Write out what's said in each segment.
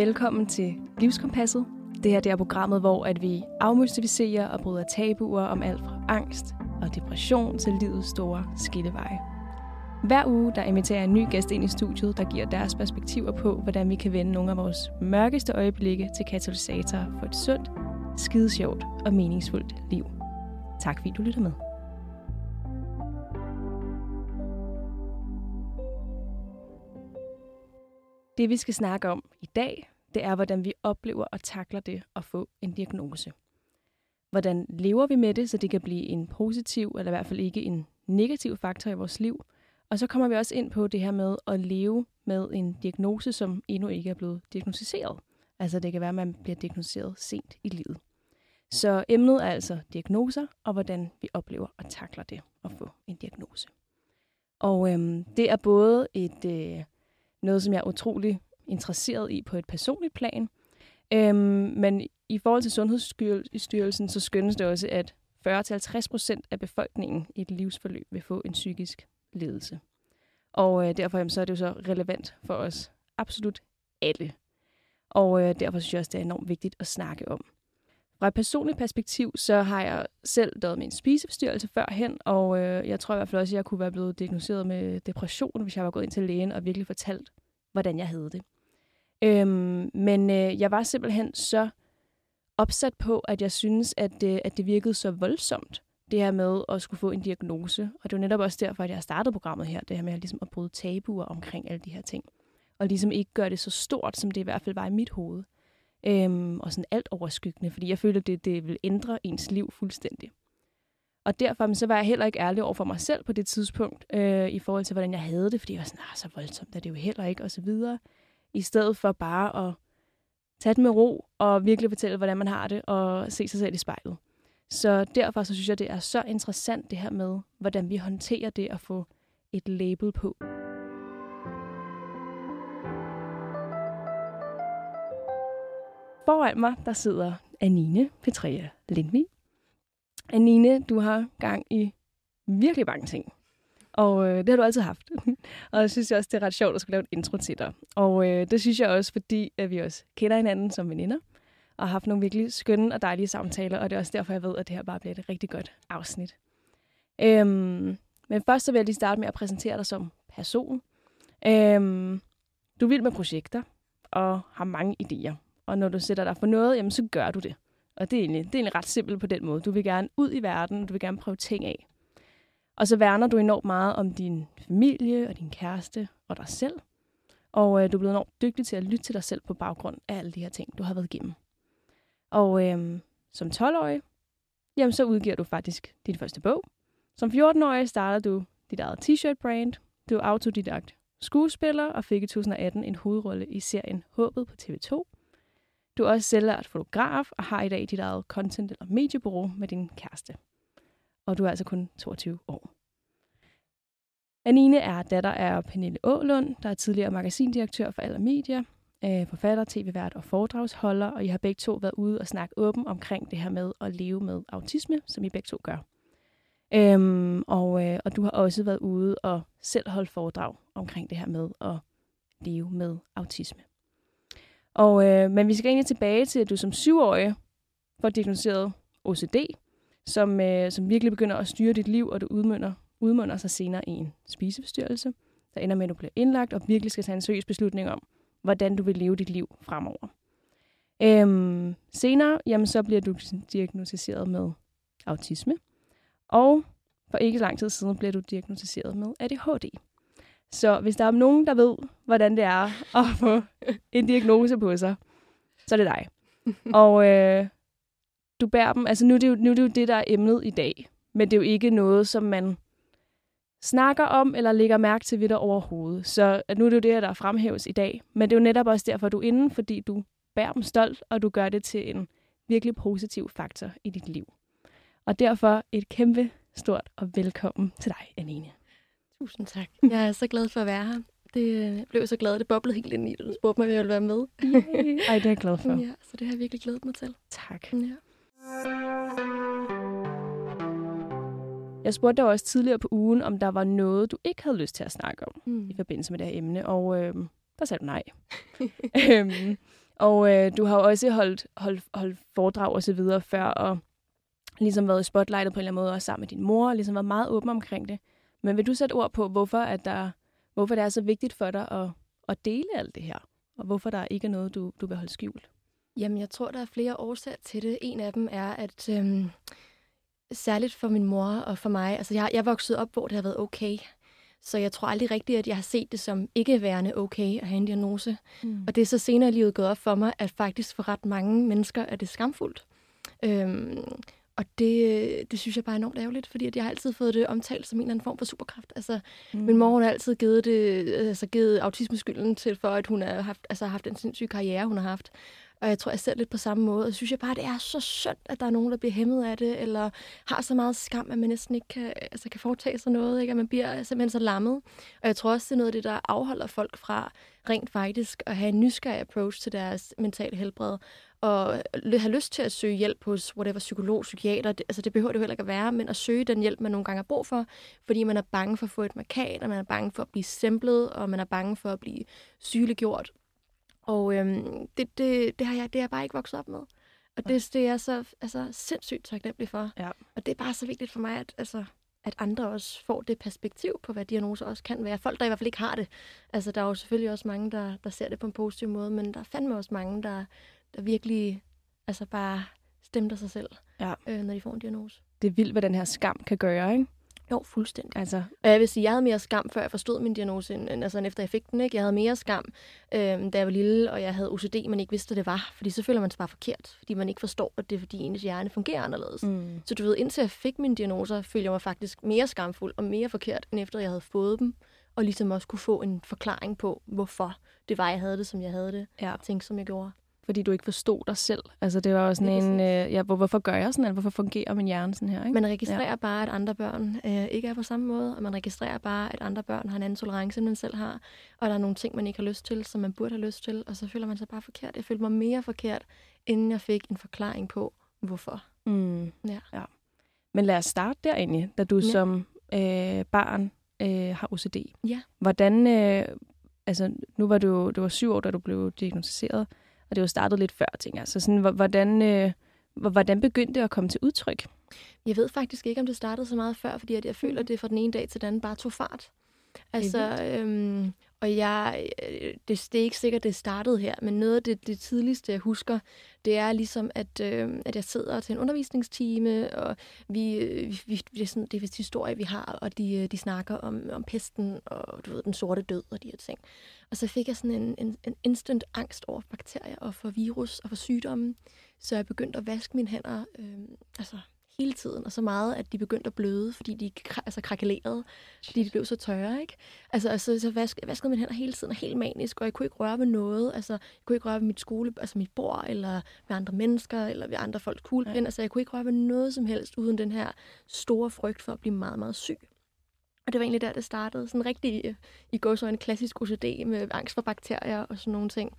Velkommen til Livskompasset. Det her det er programmet, hvor at vi afmystificerer og bryder tabuer om alt fra angst og depression til livets store skilleveje. Hver uge der inviterer en ny gæst ind i studiet, der giver deres perspektiver på, hvordan vi kan vende nogle af vores mørkeste øjeblikke til katalysator for et sundt, skidesjovt og meningsfuldt liv. Tak fordi du lytter med. Det vi skal snakke om i dag, det er, hvordan vi oplever og takler det at få en diagnose. Hvordan lever vi med det, så det kan blive en positiv, eller i hvert fald ikke en negativ faktor i vores liv. Og så kommer vi også ind på det her med at leve med en diagnose, som endnu ikke er blevet diagnostiseret. Altså det kan være, at man bliver diagnosticeret sent i livet. Så emnet er altså diagnoser, og hvordan vi oplever og takler det at få en diagnose. Og øhm, det er både et øh, noget, som jeg er utrolig interesseret i på et personligt plan, øhm, men i forhold til Sundhedsstyrelsen, så skønnes det også, at 40-50% af befolkningen i et livsforløb vil få en psykisk lidelse. Og øh, derfor jamen, så er det jo så relevant for os absolut alle. Og øh, derfor synes jeg også, det er enormt vigtigt at snakke om. Fra et personligt perspektiv, så har jeg selv døjet med en spiseforstyrrelse førhen, og øh, jeg tror i hvert fald også, at jeg kunne være blevet diagnosticeret med depression, hvis jeg var gået ind til lægen og virkelig fortalt, hvordan jeg havde det. Øhm, men øh, jeg var simpelthen så opsat på, at jeg synes, at, øh, at det virkede så voldsomt, det her med at skulle få en diagnose. Og det var netop også derfor, at jeg startede programmet her, det her med at, ligesom at bryde tabuer omkring alle de her ting. Og ligesom ikke gøre det så stort, som det i hvert fald var i mit hoved øhm, og sådan alt overskyggende, fordi jeg følte, at det, det ville ændre ens liv fuldstændig. Og derfor så var jeg heller ikke ærlig over for mig selv på det tidspunkt, øh, i forhold til, hvordan jeg havde det, fordi jeg var sådan, ah, så voldsomt er det jo heller ikke, og så videre. I stedet for bare at tage det med ro, og virkelig fortælle, hvordan man har det, og se sig selv i spejlet. Så derfor så synes jeg, det er så interessant det her med, hvordan vi håndterer det at få et label på. Foran mig, der sidder Anine Petrea Lindvig. Anine, du har gang i virkelig mange ting. Og øh, det har du altid haft. og jeg synes også, det er ret sjovt at skulle lave et intro til dig. Og øh, det synes jeg også, fordi at vi også kender hinanden som veninder. Og har haft nogle virkelig skønne og dejlige samtaler. Og det er også derfor, jeg ved, at det her bare bliver et rigtig godt afsnit. Øhm, men først så vil jeg lige starte med at præsentere dig som person. Øhm, du vild med projekter og har mange idéer. Og når du sætter dig for noget, jamen, så gør du det. Og det er, egentlig, det er egentlig ret simpelt på den måde. Du vil gerne ud i verden, du vil gerne prøve ting af. Og så værner du enormt meget om din familie og din kæreste og dig selv. Og øh, du er blevet enormt dygtig til at lytte til dig selv på baggrund af alle de her ting, du har været igennem. Og øh, som 12-årig, jamen så udgiver du faktisk din første bog. Som 14-årig starter du dit eget t-shirt-brand. Du er autodidakt skuespiller og fik i 2018 en hovedrolle i serien Håbet på TV2. Du er også selvlært fotograf og har i dag dit eget content- eller mediebureau med din kæreste. Og du er altså kun 22 år. Anine er datter af Pernille Ålund, der er tidligere magasindirektør for Aller Media, øh, forfatter, tv-vært og foredragsholder, og I har begge to været ude og snakke åben omkring det her med at leve med autisme, som I begge to gør. Øhm, og, øh, og du har også været ude og selv holde foredrag omkring det her med at leve med autisme. Og, øh, men vi skal egentlig tilbage til, at du som syvårig får diagnosticeret OCD, som, øh, som virkelig begynder at styre dit liv, og det udmønner, udmønner sig senere i en spiseforstyrrelse, der ender med, at du bliver indlagt og virkelig skal tage en seriøs beslutning om, hvordan du vil leve dit liv fremover. Øhm, senere jamen, så bliver du diagnostiseret med autisme, og for ikke lang tid siden bliver du diagnostiseret med ADHD. Så hvis der er nogen, der ved, hvordan det er at få en diagnose på sig, så er det dig. og øh, du bærer dem, altså nu er, det jo, nu er det jo det, der er emnet i dag. Men det er jo ikke noget, som man snakker om eller lægger mærke til ved dig overhovedet. Så nu er det jo det, der er fremhæves i dag. Men det er jo netop også derfor, du er inde, fordi du bærer dem stolt, og du gør det til en virkelig positiv faktor i dit liv. Og derfor et kæmpe stort og velkommen til dig, Anine. Tusind tak. Jeg er så glad for at være her. Det øh, blev så glad, det boblede helt ind i det. Du spurgte mig, om jeg ville være med. Ej, det er jeg glad for. Ja, så det har jeg virkelig glædet mig til. Tak. Ja. Jeg spurgte dig også tidligere på ugen, om der var noget, du ikke havde lyst til at snakke om Mm. i forbindelse med det her emne, og øh, der sagde du nej. øhm, Og øh, du har jo også holdt, holdt, holdt foredrag og så videre før, og ligesom været i spotlightet på en eller anden måde, også sammen med din mor, og ligesom været meget åben omkring det. Men vil du sætte ord på, hvorfor, at der, hvorfor det er så vigtigt for dig at, at dele alt det her? Og hvorfor der ikke er noget, du, du vil holde skjult? Jamen, jeg tror, der er flere årsager til det. En af dem er, at øhm, særligt for min mor og for mig, altså jeg, jeg voksede op, hvor det har været okay. Så jeg tror aldrig rigtigt, at jeg har set det som ikke værende okay at have en diagnose. Mm. Og det er så senere i livet gået op for mig, at faktisk for ret mange mennesker er det skamfuldt. Øhm, og det, det synes jeg bare er enormt ærgerligt, fordi at jeg har altid fået det omtalt som en eller anden form for superkraft. Altså, mm. Min mor hun har altid givet, det, altså, givet autismeskylden til, for at hun har haft, altså, haft en sindssyg karriere, hun har haft. Og jeg tror, jeg ser lidt på samme måde. Og synes jeg bare, det er så synd, at der er nogen, der bliver hæmmet af det, eller har så meget skam, at man næsten ikke kan, altså, kan foretage sig noget, ikke? at man bliver simpelthen så lammet. Og jeg tror også, det er noget af det, der afholder folk fra rent faktisk at have en nysgerrig approach til deres mentale helbred, og have lyst til at søge hjælp hos whatever psykolog, psykiater, det, altså det behøver det jo heller ikke at være, men at søge den hjælp, man nogle gange har brug for, fordi man er bange for at få et markat, og man er bange for at blive stemplet, og man er bange for at blive sygeliggjort. Og øhm, det, det, det, har jeg, det er jeg bare ikke vokset op med. Og det, det er jeg så altså, sindssygt taknemmelig for. Ja. Og det er bare så vigtigt for mig, at, altså, at andre også får det perspektiv på, hvad diagnoser også kan være. Folk, der i hvert fald ikke har det. Altså, der er jo selvfølgelig også mange, der, der ser det på en positiv måde, men der er fandme også mange, der, der virkelig altså bare stemmer sig selv, ja. øh, når de får en diagnose. Det er vildt, hvad den her skam kan gøre, ikke? Jo, fuldstændig. Altså. Og jeg vil sige, jeg havde mere skam, før jeg forstod min diagnose, end, altså, end efter jeg fik den. Ikke? Jeg havde mere skam, øh, da jeg var lille, og jeg havde OCD, man ikke vidste, hvad det var. Fordi så føler man sig bare forkert, fordi man ikke forstår, at det er, fordi ens hjerne fungerer anderledes. Mm. Så du ved, indtil jeg fik min diagnoser, følte jeg mig faktisk mere skamfuld og mere forkert, end efter jeg havde fået dem. Og ligesom også kunne få en forklaring på, hvorfor det var, jeg havde det, som jeg havde det. Ja. Og tænke, som jeg gjorde fordi du ikke forstod dig selv. Altså, det var jo sådan en, øh, ja, hvor, hvorfor gør jeg sådan, eller hvorfor fungerer min hjerne sådan her? Ikke? Man registrerer ja. bare, at andre børn øh, ikke er på samme måde, og man registrerer bare, at andre børn har en anden tolerance, end man selv har, og der er nogle ting, man ikke har lyst til, som man burde have lyst til, og så føler man sig bare forkert. Jeg følte mig mere forkert, inden jeg fik en forklaring på, hvorfor. Mm. Ja. ja. Men lad os starte derinde, da du ja. som øh, barn øh, har OCD. Ja. Hvordan, øh, altså nu var du, du var syv år, da du blev diagnosticeret. Og det var startet lidt før, tænker jeg. Så sådan, hvordan, øh, hvordan begyndte det at komme til udtryk? Jeg ved faktisk ikke, om det startede så meget før, fordi jeg føler, at det fra den ene dag til den anden bare tog fart. Altså, øhm, og jeg, øh, det, det er ikke sikkert, det startede her, men noget af det, det tidligste, jeg husker, det er ligesom, at, øh, at jeg sidder til en undervisningstime, og vi, vi, vi det, er sådan, det er historie, vi har, og de, øh, de snakker om, om pesten, og du ved, den sorte død, og de her ting. Og så fik jeg sådan en, en, en instant angst over bakterier, og for virus, og for sygdomme, så jeg begyndte at vaske mine hænder, øh, altså hele tiden, og så meget, at de begyndte at bløde, fordi de altså, krakelerede, fordi de blev så tørre, ikke? Altså, altså så vask, jeg vaskede mine hænder hele tiden, og helt manisk, og jeg kunne ikke røre ved noget, altså, jeg kunne ikke røre ved mit skole, altså mit bord, eller ved andre mennesker, eller ved andre folks kuglepen, ja. altså, jeg kunne ikke røre ved noget som helst, uden den her store frygt for at blive meget, meget syg. Og det var egentlig der, det startede. Sådan rigtig, øh, i går så en klassisk OCD med angst for bakterier og sådan nogle ting.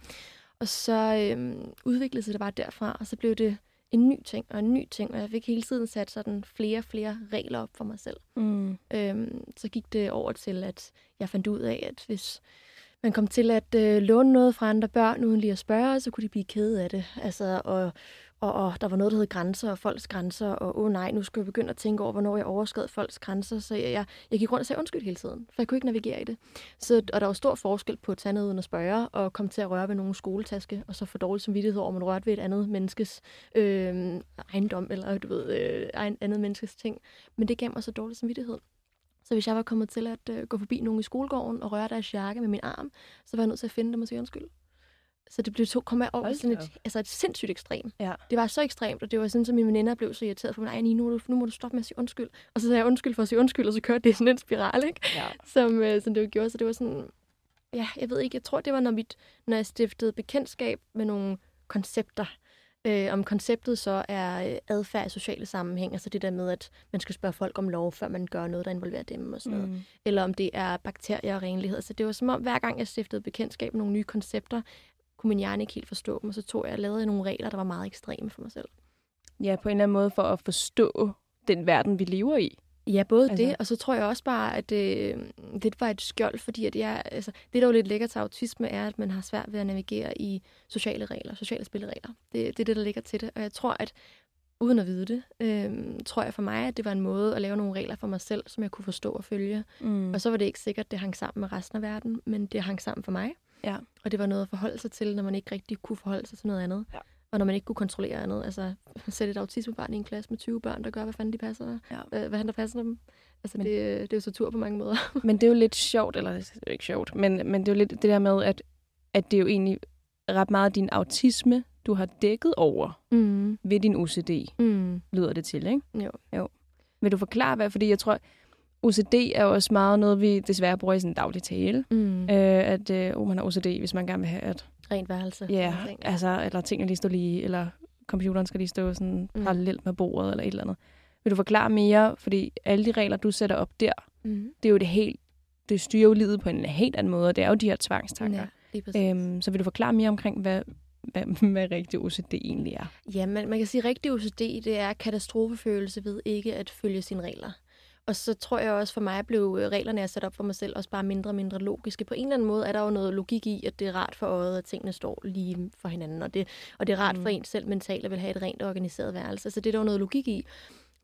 Og så øhm, udviklede sig det bare derfra, og så blev det en ny ting og en ny ting, og jeg fik hele tiden sat sådan flere og flere regler op for mig selv. Mm. Øhm, så gik det over til, at jeg fandt ud af, at hvis man kom til at øh, låne noget fra andre børn, uden lige at spørge, så kunne de blive kede af det. Altså, og, og, og der var noget, der hed grænser og folks grænser, og åh oh, nej, nu skal jeg begynde at tænke over, hvornår jeg overskred folks grænser. Så jeg, jeg, jeg gik rundt og sagde undskyld hele tiden, for jeg kunne ikke navigere i det. Så, og der var stor forskel på at tage noget uden at spørge, og komme til at røre ved nogen skoletaske, og så få dårlig samvittighed over, at man rørte ved et andet menneskes øh, ejendom, eller du ved, øh, andet menneskes ting. Men det gav mig så dårlig samvittighed. Så hvis jeg var kommet til at øh, gå forbi nogen i skolegården og røre deres jakke med min arm, så var jeg nødt til at finde dem og sige undskyld. Så det blev to, kom over sådan et, altså et sindssygt ekstrem. Ja. Det var så ekstremt, og det var sådan, at mine veninder blev så irriteret for mig. Nej, nu, nu må du stoppe med at sige undskyld. Og så sagde jeg undskyld for at sige undskyld, og så kørte det sådan en spiral, ikke? Ja. Som, øh, som det gjorde. Så det var sådan, ja, jeg ved ikke, jeg tror, det var, når, mit, når jeg stiftede bekendtskab med nogle koncepter. Øh, om konceptet så er øh, adfærd i sociale sammenhæng, altså det der med, at man skal spørge folk om lov, før man gør noget, der involverer dem og sådan noget. Mm. Eller om det er bakterier og renlighed. Så det var som om, hver gang jeg stiftede bekendtskab med nogle nye koncepter, kunne min hjerne ikke helt forstå dem, og så tog jeg og lavede nogle regler, der var meget ekstreme for mig selv. Ja, på en eller anden måde for at forstå den verden, vi lever i. Ja, både Altså- det, og så tror jeg også bare, at det, det var et skjold, fordi at jeg, altså, det, der er jo lidt lækkert til autisme, er, at man har svært ved at navigere i sociale regler, sociale spilleregler. Det, det er det, der ligger til det, og jeg tror, at uden at vide det, øh, tror jeg for mig, at det var en måde at lave nogle regler for mig selv, som jeg kunne forstå og følge. Mm. Og så var det ikke sikkert, det hang sammen med resten af verden, men det hang sammen for mig. Ja. Og det var noget at forholde sig til, når man ikke rigtig kunne forholde sig til noget andet. Ja. Og når man ikke kunne kontrollere andet. Altså, sætte et autismebarn i en klasse med 20 børn, der gør, hvad fanden de passer. Ja. Hvad, hvad han der passer dem. Altså, Men- det, det er jo tortur på mange måder. Men det er jo lidt sjovt, eller det er jo ikke sjovt, men, men det er jo lidt det der med, at, at det er jo egentlig ret meget din autisme, du har dækket over Mm. ved din OCD, Mm. lyder det til, ikke? Jo. jo. Vil du forklare, hvad? Fordi jeg tror, OCD er jo også meget noget, vi desværre bruger i sådan en daglig tale. Mm. Øh, at øh, oh, man har OCD, hvis man gerne vil have, at Rent værelse. ja, ting. altså, eller tingene lige står lige, eller computeren skal lige stå sådan Mm. parallelt med bordet, eller et eller andet. Vil du forklare mere? Fordi alle de regler, du sætter op der, Mm. det er jo det helt, det styrer jo livet på en helt anden måde, og det er jo de her tvangstanker. Ja. Øhm, så vil du forklare mere omkring, hvad, hvad, hvad rigtig OCD egentlig er? Ja, man, man kan sige, at rigtig OCD, det er katastrofefølelse ved ikke at følge sine regler. Og så tror jeg også, for mig blev øh, reglerne, jeg sat op for mig selv, også bare mindre og mindre logiske. På en eller anden måde er der jo noget logik i, at det er rart for øjet, at tingene står lige for hinanden. Og det, og det er rart Mm. for en selv mentalt at vil have et rent og organiseret værelse. Så det er der jo noget logik i.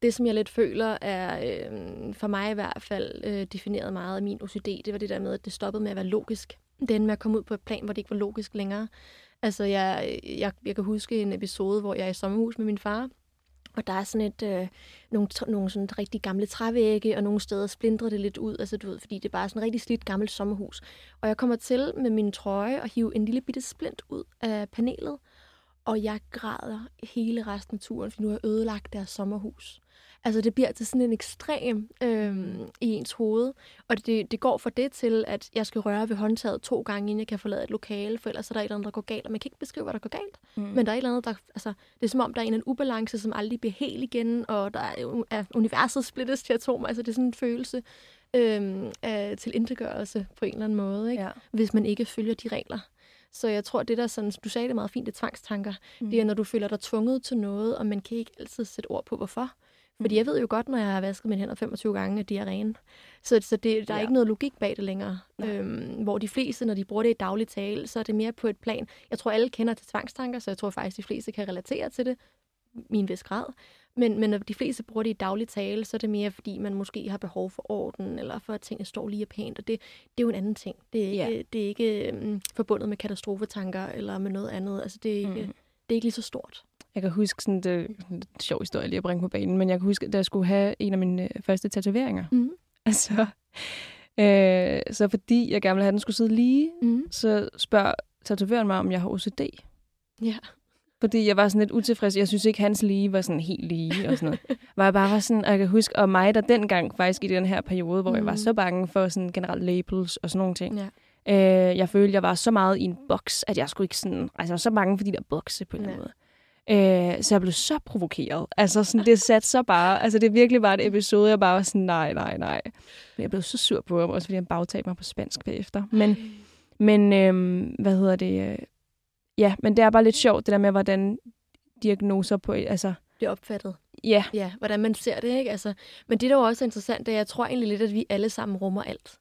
Det, som jeg lidt føler, er øh, for mig i hvert fald øh, defineret meget af min OCD. Det var det der med, at det stoppede med at være logisk. Endte med at komme ud på et plan, hvor det ikke var logisk længere. Altså, jeg, jeg, jeg kan huske en episode, hvor jeg er i sommerhus med min far, og der er sådan et, øh, nogle, nogle sådan rigtig gamle trævægge, og nogle steder splindrer det lidt ud, altså du ved, fordi det er bare sådan et rigtig slidt gammelt sommerhus. Og jeg kommer til med min trøje og hive en lille bitte splint ud af panelet, og jeg græder hele resten af turen, for nu har jeg ødelagt deres sommerhus. Altså det bliver til sådan en ekstrem øhm, i ens hoved, og det, det går fra det til, at jeg skal røre ved håndtaget to gange, inden jeg kan forlade et lokale, for ellers er der et eller andet, der går galt, og man kan ikke beskrive, hvad der går galt. Mm. Men der er et eller andet, der, altså, det er som om, der er en, en ubalance, som aldrig bliver helt igen, og der er, er universet splittes til atomer. Altså, det er sådan en følelse øhm, af tilindegørelse på en eller anden måde, ikke? Ja. hvis man ikke følger de regler. Så jeg tror, det der sådan, du sagde det meget fint, det er tvangstanker. Mm. Det er, når du føler dig tvunget til noget, og man kan ikke altid sætte ord på, hvorfor. Fordi jeg ved jo godt, når jeg har vasket mine hænder 25 gange, at de er rene. Så, så det, der er Ja. ikke noget logik bag det længere. Nej. Øhm, hvor de fleste, når de bruger det i daglig tale, så er det mere på et plan. Jeg tror, alle kender til tvangstanker, så jeg tror faktisk, de fleste kan relatere til det i en vis grad. Men, men når de fleste bruger det i daglig tale, så er det mere, fordi man måske har behov for orden, eller for at tingene står lige og pænt. Og det, det er jo en anden ting. Det er ikke, Ja. det er ikke um, forbundet med katastrofetanker eller med noget andet. Altså, det er ikke, mm. det er ikke lige så stort. Jeg kan huske sådan, det er en sjov historie lige at bringe på banen, men jeg kan huske, da jeg skulle have en af mine øh, første tatoveringer. Mm. Altså, øh, så fordi jeg gerne ville have, at den skulle sidde lige, Mm. så spørger tatovøren mig, om jeg har OCD. Ja. Fordi jeg var sådan lidt utilfreds. Jeg synes ikke, hans lige var sådan helt lige og sådan noget. Hvor jeg bare var sådan, og jeg kan huske, og mig der dengang faktisk i den her periode, hvor mm. jeg var Mm. så bange for sådan generelt labels og sådan nogle ting. Ja. Øh, jeg følte, jeg var så meget i en boks, at jeg skulle ikke sådan... Altså, jeg var så bange for de der bokse på en eller anden måde. Øh, så jeg blev så provokeret. Altså, sådan, det satte så bare... Altså, det virkelig bare et episode, jeg bare var sådan, nej, nej, nej. Men jeg blev så sur på ham, også fordi han bagtalte mig på spansk bagefter. Men, men øhm, hvad hedder det? øh, Ja, men det er bare lidt sjovt, det der med, hvordan diagnoser på... Altså, Det er opfattet. ja, Ja, hvordan man ser det, ikke? Altså, men det, der jo også er interessant, det er, jeg tror egentlig lidt, at vi alle sammen rummer alt.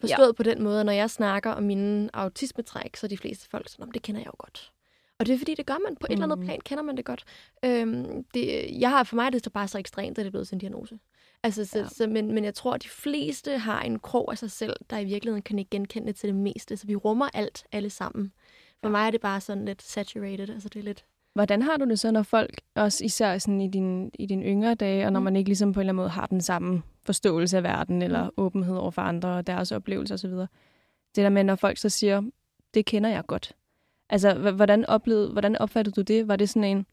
Forstået ja. på den måde, at når jeg snakker om mine autismetræk, så er de fleste folk sådan, "Nå, men det kender jeg jo godt. Og det er fordi, det gør man. På et mm. eller andet Mm. plan kender man det godt. Øhm, det, jeg har for mig er det så bare så ekstremt, at det er blevet til en diagnose. Altså, så, Ja. så, men, men jeg tror, at de fleste har en krog af sig selv, der i virkeligheden kan ikke genkende til det meste. Så vi rummer alt alle sammen. For Ja. mig er det bare sådan lidt saturated. Altså, det er lidt... Hvordan har du det så, når folk, også især sådan i, din, i dine yngre dage, og når Mm. man ikke ligesom på en eller anden måde har den samme forståelse af verden, eller Mm. åbenhed over for andre og deres oplevelser osv. Det der med, når folk så siger, det kender jeg godt. Altså, hvordan, oplevede, hvordan opfattede du det? Var det sådan en,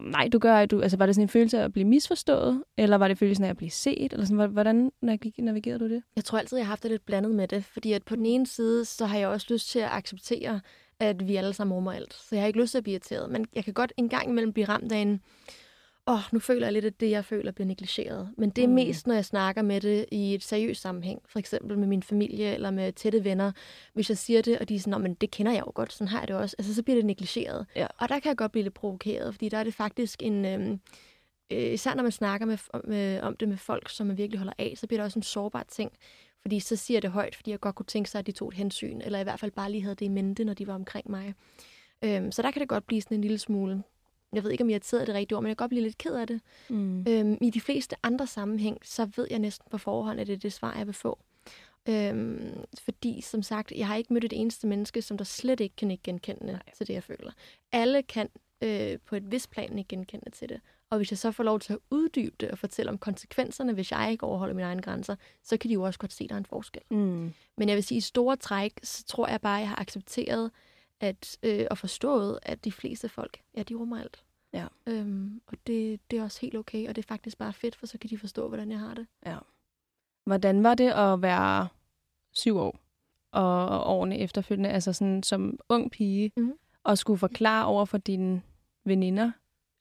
nej, du gør, du, altså var det sådan en følelse af at blive misforstået, eller var det følelsen af at blive set, eller sådan, hvordan navig- navigerede du det? Jeg tror altid, jeg har haft det lidt blandet med det, fordi at på den ene side, så har jeg også lyst til at acceptere, at vi alle sammen rummer alt. Så jeg har ikke lyst til at blive irriteret, men jeg kan godt en gang imellem blive ramt af en, åh, oh, nu føler jeg lidt, at det, jeg føler, bliver negligeret. Men det er Mm. mest, når jeg snakker med det i et seriøst sammenhæng. For eksempel med min familie eller med tætte venner. Hvis jeg siger det, og de er sådan, "Nå, men det kender jeg jo godt, sådan har jeg det også. Altså, så bliver det negligeret. Ja. Og der kan jeg godt blive lidt provokeret, fordi der er det faktisk en... Øhm, øh, især når man snakker med, med, om det med folk, som man virkelig holder af, så bliver det også en sårbar ting. Fordi så siger jeg det højt, fordi jeg godt kunne tænke sig, at de tog et hensyn, eller i hvert fald bare lige havde det i mente, når de var omkring mig. Øhm, så der kan det godt blive sådan en lille smule, jeg ved ikke, om jeg har det rigtigt ord, men jeg kan godt blive lidt ked af det. Mm. Øhm, I de fleste andre sammenhæng, så ved jeg næsten på forhånd, at det er det svar, jeg vil få. Øhm, fordi, som sagt, jeg har ikke mødt et eneste menneske, som der slet ikke kan ikke genkende Nej. til det, jeg føler. Alle kan øh, på et vis plan ikke genkende til det. Og hvis jeg så får lov til at uddybe det og fortælle om konsekvenserne, hvis jeg ikke overholder mine egne grænser, så kan de jo også godt se, at der er en forskel. Mm. Men jeg vil sige, i store træk, så tror jeg bare, at jeg har accepteret at, øh, og forstået, at de fleste folk, ja, de rummer alt. Ja. Øhm, og det, det er også helt okay, og det er faktisk bare fedt, for så kan de forstå, hvordan jeg har det. Ja. Hvordan var det at være syv år og årene efterfølgende, altså sådan som ung pige, mm-hmm. og skulle forklare over for dine veninder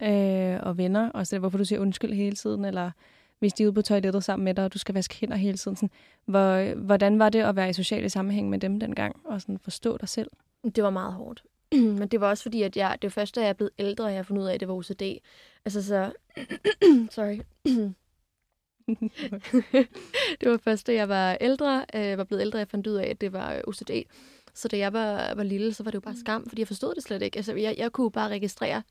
øh, og venner, og så hvorfor du siger undskyld hele tiden, eller hvis de er ude på toilettet sammen med dig, og du skal vaske hænder hele tiden. Sådan, hvor, hvordan var det at være i sociale sammenhæng med dem dengang, og sådan forstå dig selv? Det var meget hårdt. Men det var også fordi, at jeg, det var først, da jeg er blevet ældre, jeg har fundet ud af, at det var OCD. Altså så... Sorry. det var først, da jeg var ældre, øh, var blevet ældre, jeg fandt ud af, at det var OCD. Så da jeg var, var lille, så var det jo bare skam, fordi jeg forstod det slet ikke. Altså, jeg, jeg kunne bare registrere,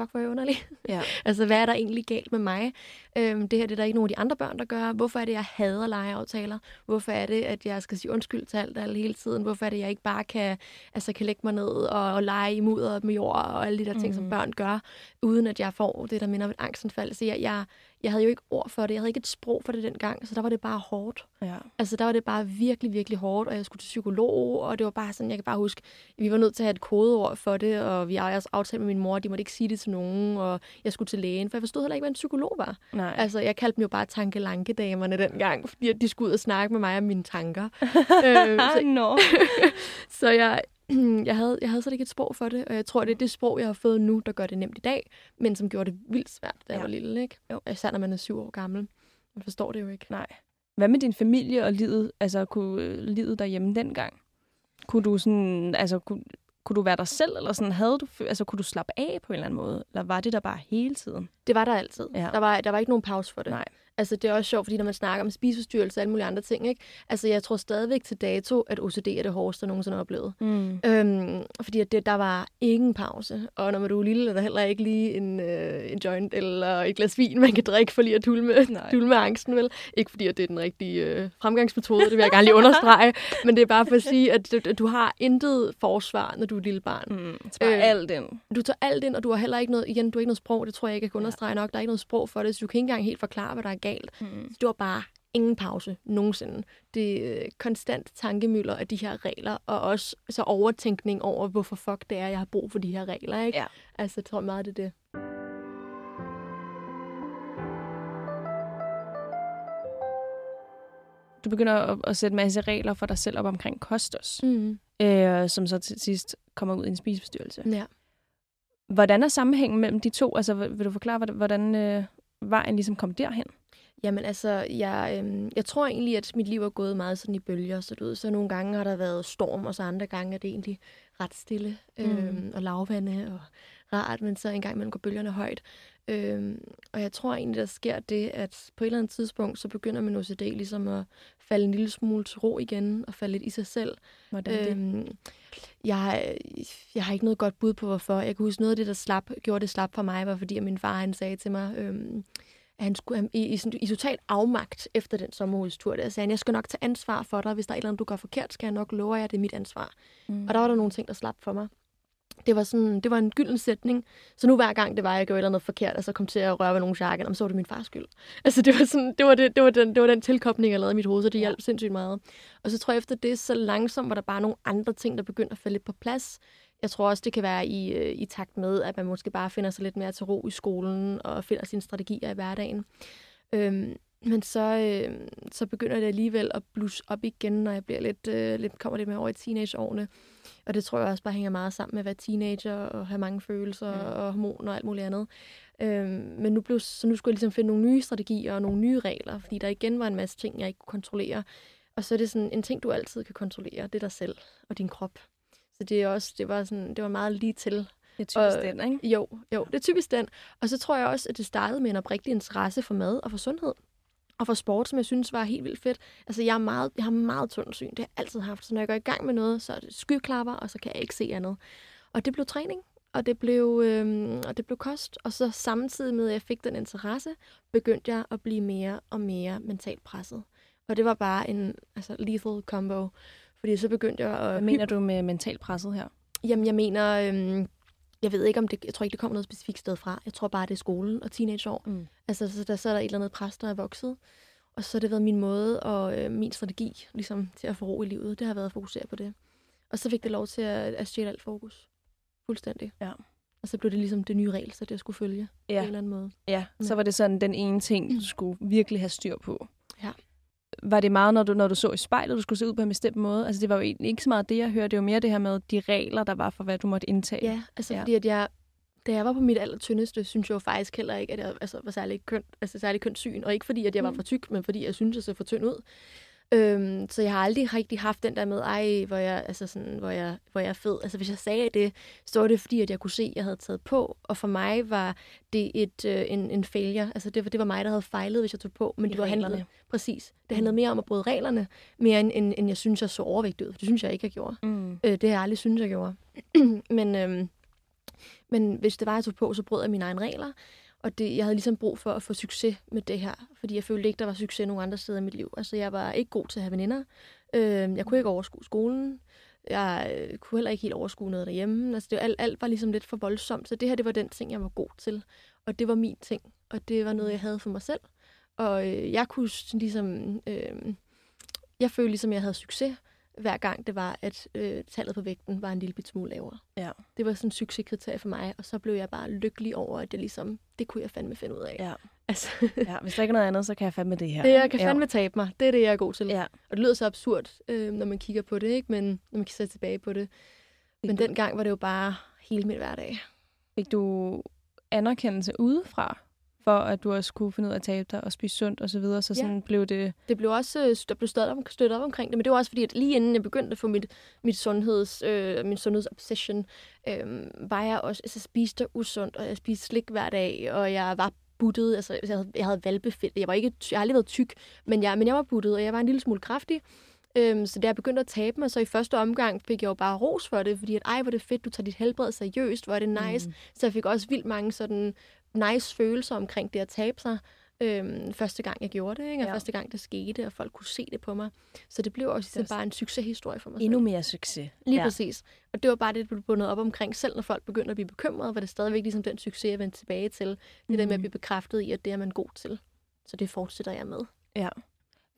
fuck, hvor er jeg underlig. Ja. altså, hvad er der egentlig galt med mig? Øhm, det her det er der ikke nogen af de andre børn, der gør. Hvorfor er det, jeg hader legeaftaler? Hvorfor er det, at jeg skal sige undskyld til alt, alt hele tiden? Hvorfor er det, jeg ikke bare kan, altså, kan lægge mig ned og, og lege i mudder med jord og alle de der ting, mm. som børn gør, uden at jeg får det, der minder om et angstanfald? Så jeg, jeg, jeg havde jo ikke ord for det. Jeg havde ikke et sprog for det dengang, så der var det bare hårdt. Ja. Altså, der var det bare virkelig, virkelig hårdt, og jeg skulle til psykolog, og det var bare sådan, jeg kan bare huske, vi var nødt til at have et kodeord for det, og vi har også aftalt med min mor, at de måtte ikke sige det til nogen, og jeg skulle til lægen, for jeg forstod heller ikke, hvad en psykolog var. Nej. Altså, jeg kaldte dem jo bare tankelankedamerne dengang, fordi de skulle ud og snakke med mig om mine tanker. øh, så, no. så jeg, jeg havde, jeg havde slet ikke et sprog for det, og jeg tror, det er det sprog, jeg har fået nu, der gør det nemt i dag, men som gjorde det vildt svært, da jeg ja. var lille. Ikke? Jo. Især når man er syv år gammel. Man forstår det jo ikke. Nej. Hvad med din familie og livet, altså kunne, øh, livet derhjemme dengang? Kunne du sådan, altså kunne, kunne du være dig selv, eller sådan, havde du, altså, kunne du slappe af på en eller anden måde? Eller var det der bare hele tiden? Det var der altid. Ja. Der, var, der var ikke nogen pause for det. Nej. Altså, det er også sjovt, fordi når man snakker om spiseforstyrrelse og alle mulige andre ting, ikke? Altså, jeg tror stadigvæk til dato, at OCD er det hårdeste, jeg nogensinde har oplevet. Mm. Øhm, fordi at det, der var ingen pause. Og når man er lille, er der heller ikke lige en, øh, en joint eller et glas vin, man kan drikke for lige at dulme, dulme angsten, vel? Ikke fordi, at det er den rigtige øh, fremgangsmetode, det vil jeg gerne lige understrege. men det er bare for at sige, at du, du har intet forsvar, når du er et lille barn. Mm, så øh, alt ind. Du tager alt ind, og du har heller ikke noget, igen, du har ikke noget sprog, det tror jeg ikke, jeg kan understrege ja. nok. Der er ikke noget sprog for det, så du kan ikke engang helt forklare, hvad der er galt. Mm. Det var bare ingen pause nogensinde. Det er øh, konstant tankemøller af de her regler, og også så overtænkning over, hvorfor fuck det er, jeg har brug for de her regler. Ikke? Ja. Altså, jeg tror meget, det er det. Du begynder at, at sætte en masse regler for dig selv op omkring kost også, mm. øh, som så til sidst kommer ud i en spisebestyrelse. Ja. Hvordan er sammenhængen mellem de to? Altså, vil du forklare, hvordan øh, vejen ligesom kom derhen? Jamen altså, jeg, øh, jeg tror egentlig, at mit liv er gået meget sådan i bølger. Så, du ved, så nogle gange har der været storm, og så andre gange er det egentlig ret stille øh, mm. og lavvande og rart, men så en gang imellem går bølgerne højt. Øh, og jeg tror egentlig, der sker det, at på et eller andet tidspunkt, så begynder min OCD ligesom at falde en lille smule til ro igen, og falde lidt i sig selv. Hvordan det? Øhm, jeg, jeg har ikke noget godt bud på, hvorfor. Jeg kan huske, noget af det, der slap, gjorde det slap for mig, var fordi, at min far han sagde til mig, øhm, at han skulle i, i, sådan, i total afmagt efter den sommerhustur. Der sagde han, jeg skal nok tage ansvar for dig. Hvis der er et eller andet, du gør forkert, skal jeg nok love jer, at det er mit ansvar. Mm. Og der var der nogle ting, der slap for mig. Det var, sådan, det var en gylden sætning. Så nu hver gang det var, jeg gjorde et eller andet forkert, og så kom til at røre ved nogen jakken, så var det min fars skyld. Altså det var, sådan, det var, det, det var, den, det var den tilkobling, jeg lavede i mit hoved, så det hjalp sindssygt meget. Og så tror jeg efter det, så langsomt var der bare nogle andre ting, der begyndte at falde lidt på plads. Jeg tror også, det kan være i, øh, i takt med, at man måske bare finder sig lidt mere til ro i skolen, og finder sine strategier i hverdagen. Øhm, men så, øh, så begynder det alligevel at blusse op igen, når jeg bliver lidt, øh, lidt, kommer lidt mere over i teenageårene. Og det tror jeg også bare hænger meget sammen med at være teenager og have mange følelser ja. og hormoner og alt muligt andet. Øhm, men nu, blev, så nu skulle jeg ligesom finde nogle nye strategier og nogle nye regler, fordi der igen var en masse ting, jeg ikke kunne kontrollere. Og så er det sådan en ting, du altid kan kontrollere, det er dig selv og din krop. Så det, er også, det, var sådan, det var meget lige til Det er typisk Og- den, ikke? Jo, jo, det er typisk den. Og så tror jeg også, at det startede med en oprigtig interesse for mad og for sundhed. Og for sport, som jeg synes var helt vildt fedt. Altså, jeg, er meget, jeg har meget tyndt syn. Det har jeg altid haft. Så når jeg går i gang med noget, så er det skyklapper, og så kan jeg ikke se andet. Og det blev træning, og det blev, øhm, og det blev kost. Og så samtidig med, at jeg fik den interesse, begyndte jeg at blive mere og mere mentalt presset. Og det var bare en altså, lethal combo. Fordi så begyndte jeg at... Hvad mener du med mentalt presset her? Jamen, jeg mener, øhm, jeg ved ikke om det, jeg tror ikke, det kommer noget specifikt sted fra. Jeg tror bare, det er skolen og teenageår. Mm. Altså, så der, så er der et eller andet pres, der er vokset. Og så har det været min måde og øh, min strategi ligesom, til at få ro i livet. Det har været at fokusere på det. Og så fik det lov til at, at stjæle alt fokus. Fuldstændig. Ja. Og så blev det ligesom det nye regel, så jeg skulle følge på en Ja, eller anden måde. ja. Så var det sådan den ene ting, du skulle virkelig have styr på. Var det meget, når du, når du så i spejlet, du skulle se ud på en bestemt måde? Altså, det var jo egentlig ikke så meget det, jeg hørte. Det var mere det her med de regler, der var for, hvad du måtte indtage. Ja, altså Ja. fordi at jeg, da jeg var på mit allertyndeste, synes jeg jo faktisk heller ikke, at jeg altså, var særlig køn, altså, særlig kønt syn. Og ikke fordi, at jeg var Mm. for tyk, men fordi jeg synes, at jeg så for tynd ud. Øhm, så jeg har aldrig rigtig haft den der med, ej, hvor jeg, altså sådan, hvor, jeg, hvor jeg er fed. Altså hvis jeg sagde det, så var det fordi, at jeg kunne se, at jeg havde taget på. Og for mig var det et, øh, en, en failure. Altså det, var- det var mig, der havde fejlet, hvis jeg tog på. Men I det var reglerne. præcis. Det handlede mere om at bryde reglerne, mere end, end, end jeg synes, jeg så overvægtig ud. Det synes jeg ikke, jeg gjorde. Mm. Øh, det har jeg aldrig synes, jeg gjorde. men, øhm, men hvis det var, jeg tog på, så brød jeg mine egne regler. Og det, jeg havde ligesom brug for at få succes med det her. Fordi jeg følte ikke, der var succes nogen andre steder i mit liv. Altså, jeg var ikke god til at have veninder. Øh, jeg kunne ikke overskue skolen. Jeg øh, kunne heller ikke helt overskue noget derhjemme. Altså, det, alt, alt var ligesom lidt for voldsomt. Så det her, det var den ting, jeg var god til. Og det var min ting. Og det var noget, jeg havde for mig selv. Og øh, jeg kunne ligesom... Øh, jeg følte ligesom, jeg havde succes, hver gang det var, at øh, tallet på vægten var en lille bit smule lavere. Ja. Det var sådan en succeskriterie for mig, og så blev jeg bare lykkelig over, at det ligesom, det kunne jeg fandme finde ud af. Ja. Altså, ja. Hvis der ikke er noget andet, så kan jeg fandme det her. det, jeg kan Ja. fandme tabe mig. Det er det, jeg er god til. Ja. Og det lyder så absurd, øh, når man kigger på det, ikke? Men når man kan se tilbage på det. Men du- dengang var det jo bare hele mit hverdag. Fik du anerkendelse udefra, for at du også kunne finde ud af at tabe dig og spise sundt osv., så, videre, så Ja. sådan blev det... Det blev også øh, der blev støttet, op, støttet op omkring det, men det var også fordi, at lige inden jeg begyndte at få mit, mit sundheds, øh, min sundhedsobsession, øh, var jeg også, altså spiste usundt, og jeg spiste slik hver dag, og jeg var buttet, altså jeg havde, jeg havde valbefedt. Jeg var ikke, jeg har aldrig været tyk, men jeg, men jeg var buttet, og jeg var en lille smule kraftig. Øhm, så da jeg begyndte at tabe mig, så i første omgang fik jeg jo bare ros for det, fordi at, ej, hvor det fedt, du tager dit helbred seriøst, hvor er det nice. Mm. Så jeg fik også vildt mange sådan nice følelser omkring det at tabe sig. Øhm, første gang jeg gjorde det, ikke? og Ja. første gang det skete, og folk kunne se det på mig. Så det blev også Det bare en succeshistorie for mig Endnu selv. mere succes. Lige ja. ja. præcis. Og det var bare det, der blev bundet op omkring. Selv når folk begyndte at blive bekymrede, var det stadigvæk ligesom den succes, jeg vendte tilbage til. Det mm. der med at Mhm. blive bekræftet i, at det er man god til. Så det fortsætter jeg med.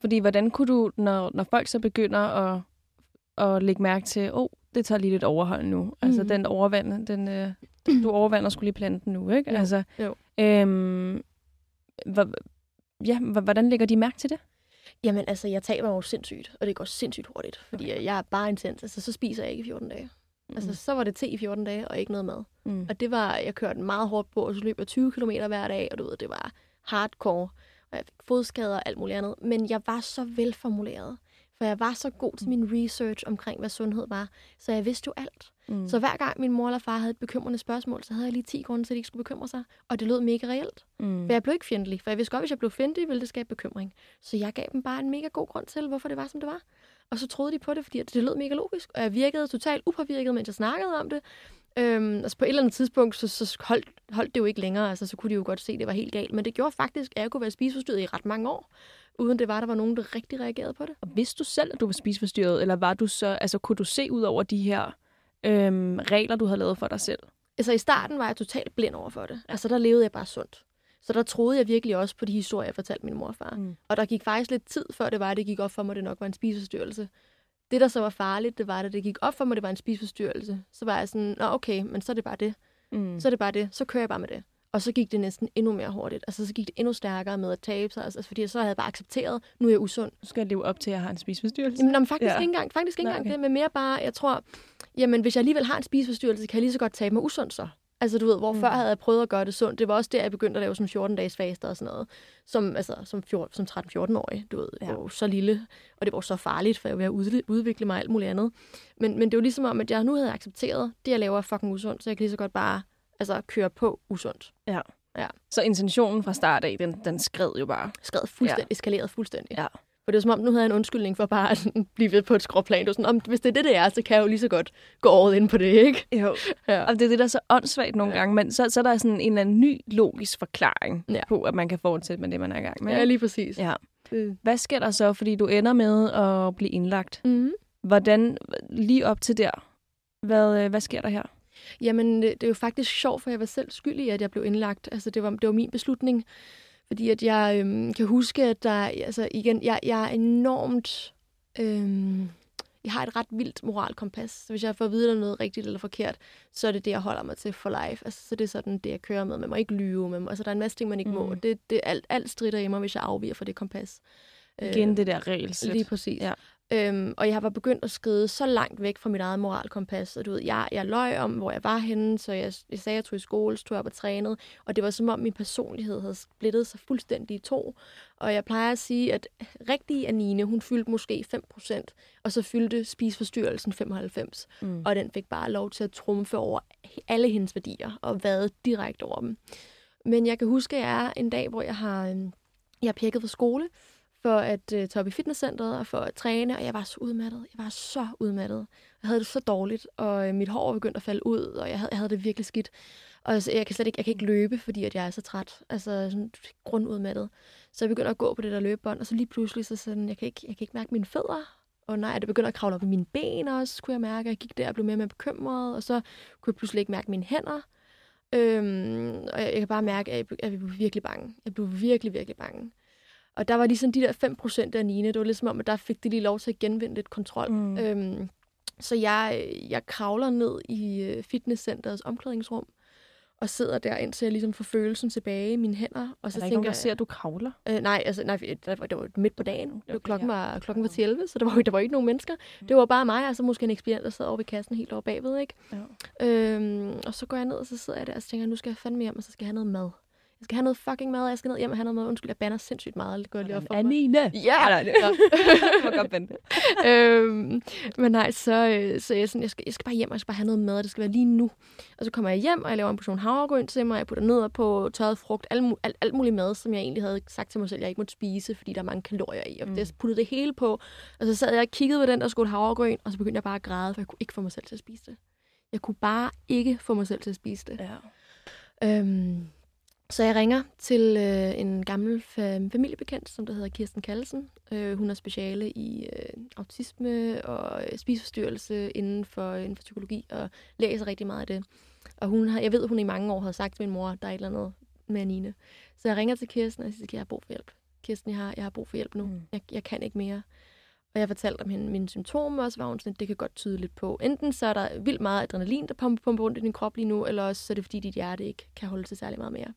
Fordi hvordan kunne du, når, når folk så begynder at, at lægge mærke til, åh, oh, det tager lige lidt overhold nu. Mm. Altså Mhm. den overvand, den, øh, du overvander skulle lige planten nu, ikke? Jo, Altså, jo. Øhm, hvor, ja, hvordan lægger de mærke til det? Jamen altså, jeg taber jo sindssygt, og det går sindssygt hurtigt. Fordi okay. jeg er bare intens. Altså, så spiser jeg ikke i 14 dage. Mm. Altså, så var det te i 14 dage, og ikke noget mad. mm. Og det var, jeg kørte meget hårdt på, og så løb jeg 20 km hver dag, og du ved, det var hardcore. Og jeg fik fodskader og alt muligt andet. Men jeg var så velformuleret. For jeg var så god til min research omkring, hvad sundhed var. Så jeg vidste jo alt. Mm. Så hver gang min mor eller far havde et bekymrende spørgsmål, så havde jeg lige 10 grunde til, at de ikke skulle bekymre sig. Og det lød mega reelt. mm. For jeg blev ikke fjendtlig, for jeg vidste godt, hvis jeg blev fjendtlig, ville det skabe bekymring. Så jeg gav dem bare en mega god grund til, hvorfor det var, som det var. Og så troede de på det, fordi det lød mega logisk, og jeg virkede totalt upåvirket, mens jeg snakkede om det. Øhm, altså på et eller andet tidspunkt, så, så holdt, holdt det jo ikke længere, altså så kunne de jo godt se, at det var helt galt. Men det gjorde faktisk, at jeg kunne være spiseforstyrret i ret mange år, uden det var, der var nogen, der rigtig reagerede på det. Og vidste du selv, at du var spiseforstyrret, eller var du så, altså, kunne du se ud over de her øhm, regler, du havde lavet for dig selv? Altså i starten var jeg totalt blind over for det. Altså der levede jeg bare sundt. Så der troede jeg virkelig også på de historier, jeg fortalte min mor og far. Mm. Og der gik faktisk lidt tid, før det var, at det gik op for mig, at det nok var en spiseforstyrrelse. Det, der så var farligt, det var, at det gik op for mig, at det var en spiseforstyrrelse. Så var jeg sådan, nå okay, men så er det bare det. Mm. Så er det bare det. Så kører jeg bare med det. Og så gik det næsten endnu mere hurtigt. Altså, så gik det endnu stærkere med at tabe sig. Altså, fordi så havde jeg bare accepteret, nu er jeg usund. Nu skal jeg leve op til, at jeg har en spiseforstyrrelse. Jamen, jamen faktisk Ja. ikke engang, faktisk ikke engang okay. det, men mere bare, jeg tror, jamen, hvis jeg alligevel har en spiseforstyrrelse, kan jeg lige så godt tabe mig usund så. Altså, du ved, hvor mm. Før havde jeg prøvet at gøre det sundt. Det var også der, jeg begyndte at lave sådan 14-dages faster og sådan noget. Som, altså, som, 14, som 13-14-årig, du ved. Ja. Jeg var så lille, og det var så farligt, for jeg var ved at udli- udvikle mig alt muligt andet. Men, men det var ligesom om, at jeg nu havde accepteret, det jeg laver er fucking usundt, så jeg kan lige så godt bare altså, køre på usundt. Så intentionen fra start af, den, den skred jo bare. Skrevet fuldstændig, ja. eskaleret fuldstændig. Ja. For det var som om, nu havde jeg en undskyldning for bare at blive ved på et skråplan. Var sådan, om, hvis det er det, det er, så kan jeg jo lige så godt gå all ind på det, ikke? Jo. Ja. Og det er det, der er så åndssvagt nogle Ja. gange, men så, så er der sådan en eller anden ny logisk forklaring Ja. på, at man kan fortsætte med det, man er i gang med. Ja, lige præcis. Ja. Hvad sker der så, fordi du ender med at blive indlagt? Mm. Hvordan, lige op til der, hvad, øh, hvad sker der her? Jamen, det det er jo faktisk sjovt, for jeg var selv skyldig at jeg blev indlagt. Altså, det var, det var min beslutning. Fordi at jeg øhm, kan huske, at der, altså igen, jeg, jeg er enormt, øhm, jeg har et ret vildt moralkompas. Så hvis jeg får at vide, at noget rigtigt eller forkert, så er det det, jeg holder mig til for life. Altså, så det er sådan, det jeg kører med. Man må ikke lyve. Man må, altså, der er en masse ting, man ikke mm. må. Det, det, alt, alt strider i mig, hvis jeg afviger fra det kompas. Igen det der regelsæt. Lige præcis. Ja. Øhm, og jeg var begyndt at skride så langt væk fra mit eget moralkompas. Og du ved, jeg, jeg løj om, hvor jeg var henne, så jeg, jeg sagde, at jeg tog i skole, så tog jeg op og trænede. Og det var som om, min personlighed havde splittet sig fuldstændig i to. Og jeg plejer at sige, at rigtige Anine, hun fyldte måske 5%, og så fyldte spiseforstyrrelsen 95%. Mm. Og den fik bare lov til at trumfe over alle hendes værdier, og vade direkte over dem. Men jeg kan huske, at jeg er en dag, hvor jeg har, øhm, jeg har pjekket fra skole, for at øh, tage op i fitnesscenteret og for at træne, og jeg var så udmattet. Jeg var så udmattet. Jeg havde det så dårligt, og øh, mit hår var begyndt at falde ud, og jeg havde, jeg havde det virkelig skidt. Og altså, jeg kan slet ikke, jeg kan ikke løbe, fordi at jeg er så træt. Altså sådan grundudmattet. Så jeg begynder at gå på det der løbebånd, og så lige pludselig så sådan, jeg kan ikke, jeg kan ikke mærke mine fødder. Og nej, det begynder at kravle op i mine ben også, kunne jeg mærke. Jeg gik der og blev mere og mere bekymret, og så kunne jeg pludselig ikke mærke mine hænder. Øhm, og jeg, jeg kan bare mærke, at jeg, at jeg blev virkelig bange. Jeg blev virkelig, virkelig bange. Og der var ligesom de der 5% af Nine, det var ligesom om, at der fik de lige lov til at genvinde lidt kontrol. Mm. Øhm, så jeg, jeg kravler ned i øh, fitnesscenterets omklædningsrum, og sidder der, indtil jeg ligesom får følelsen tilbage i mine hænder. Og Er så der ikke nogen, der jeg, ser, at du kravler? Øh, nej, altså, nej, der var, det var midt på dagen. Okay, klokken, ja. var, klokken var til 11, så der var, der var ikke nogen mennesker. Det var bare mig, og så måske en ekspedient, der sad over ved kassen helt over bagved, ikke? Ja. Øhm, og så går jeg ned, og så sidder jeg der, og så tænker nu skal jeg fandme hjem, og så skal jeg have noget mad. Jeg skal have noget fucking mad, og jeg skal ned hjem og have noget mad. Undskyld, jeg banner sindssygt meget. Det går lige op for mig. Anine! Ja! Nej, nej, godt vente. øhm, men nej, så, øh, så jeg, sådan, jeg, skal, jeg skal bare hjem, og jeg skal bare have noget mad, og det skal være lige nu. Og så kommer jeg hjem, og jeg laver en portion havregryn til mig, og jeg putter ned på tørret frugt, alt, alt, alt muligt mad, som jeg egentlig havde sagt til mig selv, jeg ikke måtte spise, fordi der er mange kalorier i. Og mm. det puttede det hele på, og så sad jeg og kiggede på den der skål havregryn, og så begyndte jeg bare at græde, for jeg kunne ikke få mig selv til at spise det. Jeg kunne bare ikke få mig selv til at spise det. Ja. Øhm, så jeg ringer til øh, en gammel fa- familiebekendt, som der hedder Kirsten Kallesen. Øh, hun er speciale i øh, autisme og øh, spiseforstyrrelse inden for, inden for psykologi, og læser rigtig meget af det. Og hun har, jeg ved, hun i mange år har sagt til min mor, der er et eller andet med Nine. Så jeg ringer til Kirsten, og jeg siger, jeg har brug for hjælp. Kirsten, jeg har, jeg har brug for hjælp nu. Mm. Jeg, jeg kan ikke mere. Og jeg fortalte om hende mine symptomer, og så var hun sådan, det kan godt tyde lidt på. Enten så er der vildt meget adrenalin, der pumper, pumper rundt i din krop lige nu, eller også så er det fordi, dit hjerte ikke kan holde til særlig meget mere.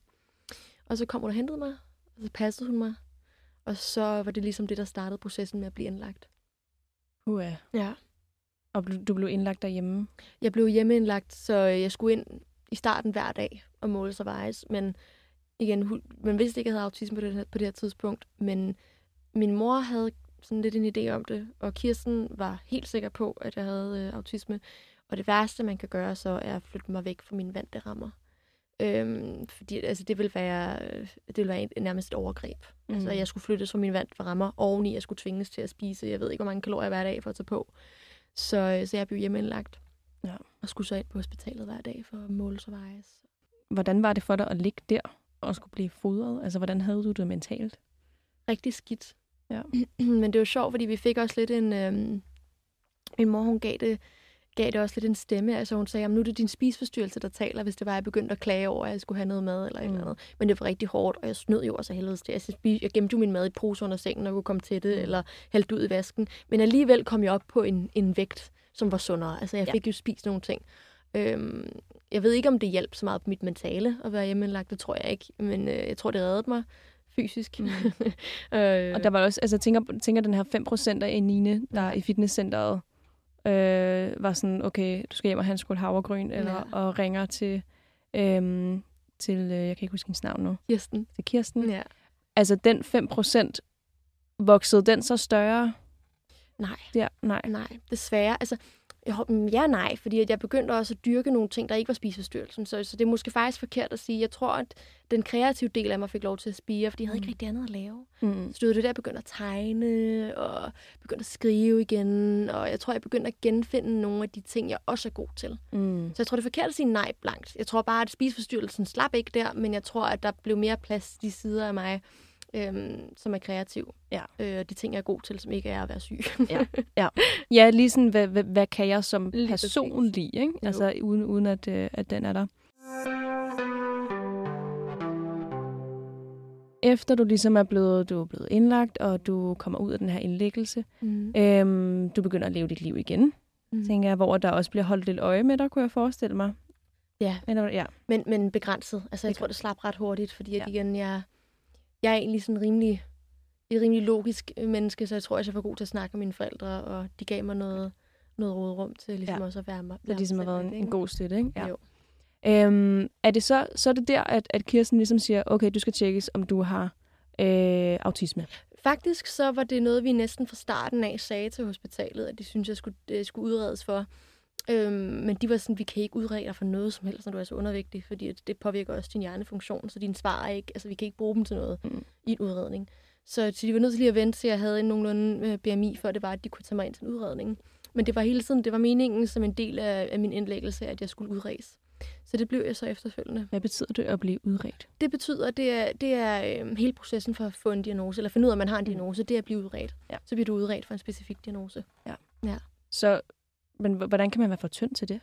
Og så kom hun og hentede mig, og så passede hun mig. Og så var det ligesom det, der startede processen med at blive indlagt. Uh, Ja. og du, du blev indlagt derhjemme. Jeg blev hjemmeindlagt, så jeg skulle ind i starten hver dag og måle sig vejes. Men igen, hun, man vidste ikke, at jeg havde autisme på det, her, på det her tidspunkt. Men min mor havde sådan lidt en idé om det, og Kirsten var helt sikker på, at jeg havde øh, autisme. Og det værste, man kan gøre, så er at flytte mig væk fra mine vante rammer. Øhm, fordi altså, det ville være, øh, det ville være nærmest et overgreb. Mm. Altså, jeg skulle flyttes fra mine vante rammer, oveni jeg skulle tvinges til at spise, jeg ved ikke, hvor mange kalorier hver dag for at tage på. Så, øh, så jeg blev hjemmeindlagt. Ja. Og skulle så ind på hospitalet hver dag for at måle sig vejes. Hvordan var det for dig at ligge der og skulle blive fodret? Altså, hvordan havde du det mentalt? Rigtig skidt. Ja. Men det var sjovt, fordi vi fik også lidt en... Øhm, min mor, hun gav det, gav det også lidt en stemme. Altså hun sagde, nu er det din spiseforstyrrelse, der taler, hvis det var, at jeg begyndte at klage over, at jeg skulle have noget mad eller et Mm. eller andet. Men det var rigtig hårdt, og jeg snød jo også helvedes til. Altså, jeg, jeg gemte jo min mad i pose under sengen, og kunne komme til det, Mm. eller hældte ud i vasken. Men alligevel kom jeg op på en, en vægt, som var sundere. Altså jeg Ja. fik jo spist nogle ting. Øhm, jeg ved ikke, om det hjalp så meget på mit mentale at være hjemmeindlagt, det tror jeg ikke. Men øh, jeg tror, det reddede mig fysisk. Mm. øh, Og der var også, altså jeg tænker, tænker den her 5% af Nine, der i fitnesscenteret, øh, var sådan, okay, du skal hjem og have en skål havregryn, eller, Ja. og ringer til øhm, til, øh, jeg kan ikke huske hendes navn nu, Kirsten. til Kirsten. Ja. Altså den 5%, voksede den så større? Nej. Der? Nej. Nej, desværre. Altså, ja, nej, fordi jeg begyndte også at dyrke nogle ting, der ikke var spiseforstyrrelsen. Så, så det er måske faktisk forkert at sige. Jeg tror, at den kreative del af mig fik lov til at spire, fordi jeg havde ikke Mm. rigtig andet at lave. Mm. Så det var det der, jeg begyndte at tegne, og begyndte at skrive igen. Og jeg tror, jeg begyndte at genfinde nogle af de ting, jeg også er god til. Mm. Så jeg tror, det er forkert at sige nej blankt. Jeg tror bare, at spiseforstyrrelsen slap ikke der, men jeg tror, at der blev mere plads til de sider af mig, øhm, som er kreativ. Ja. Øh, de ting, jeg er god til, som ikke er at være syg. Ja, lige sådan, hvad, hvad, hvad kan jeg som Lige præcis. person lide, ikke? Jo. Altså, uden, uden at, øh, at den er der. Efter du ligesom er blevet, du er blevet indlagt, og du kommer ud af den her indlæggelse, Mm. øhm, du begynder at leve dit liv igen, Mm. tænker jeg, hvor der også bliver holdt lidt øje med dig, kunne jeg forestille mig. Ja. Eller, ja. Men, men begrænset. Altså, jeg tror, det slap ret hurtigt, fordi at Ja. igen, jeg, jeg er egentlig sådan rimelig, et rimelig logisk øh, menneske, så jeg tror, at jeg var god til at snakke med mine forældre, og de gav mig noget, noget rådrum til ligesom Ja. også at være mig. Det ligesom har været en, en god støtte, ikke? Ja. Jo. Øhm, er det så, så er det der, at, at Kirsten ligesom siger, okay, du skal tjekkes, om du har øh, autisme. Faktisk så var det noget, vi næsten fra starten af sagde til hospitalet, at de synes jeg skulle, det skulle udredes for. Øhm, men de var sådan, vi kan ikke udrede dig for noget som helst, når du er så undervægtig, fordi at det påvirker også din hjernefunktion, så dine svar er ikke, altså vi kan ikke bruge dem til noget Mm. i en udredning. Så, så de var nødt til lige at vente til, jeg havde en nogenlunde øh, BMI, for det var, at de kunne tage mig ind til en udredning. Men det var hele tiden, det var meningen som en del af, af min indlæggelse, at jeg skulle udredes. Så det blev jeg så efterfølgende. Hvad betyder det at blive udredt? Det betyder, at det er, det er øh, hele processen for at få en diagnose, eller finde ud af, at man har en Mm. diagnose, det er at blive udredt. Ja. Så bliver du udredt for en specifik diagnose. Så, men hvordan kan man være for tynd til det?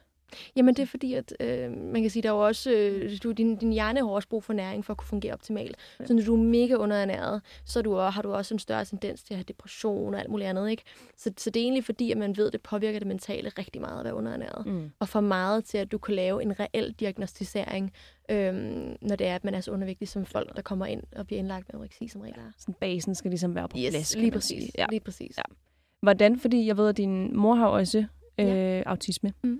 Jamen det er fordi, at øh, man kan sige, der er jo også, øh, du, din, din hjerne har også brug for næring for at kunne fungere optimalt. Ja. Så når du er mega underernæret, så du, har du også en større tendens til at have depression og alt muligt andet. Ikke? Så, så det er egentlig fordi, at man ved, at det påvirker det mentale rigtig meget at være underernæret. Mm. Og for meget til, at du kan lave en reel diagnostisering, øh, når det er, at man er så undervægtig som folk, der kommer ind og bliver indlagt med anoreksi som regel er. Sådan basen skal ligesom være på plads, kan lige præcis. sige. Ja. Lige præcis. Ja. Hvordan? Fordi jeg ved, at din mor har også øh, Ja. autisme. Mhm.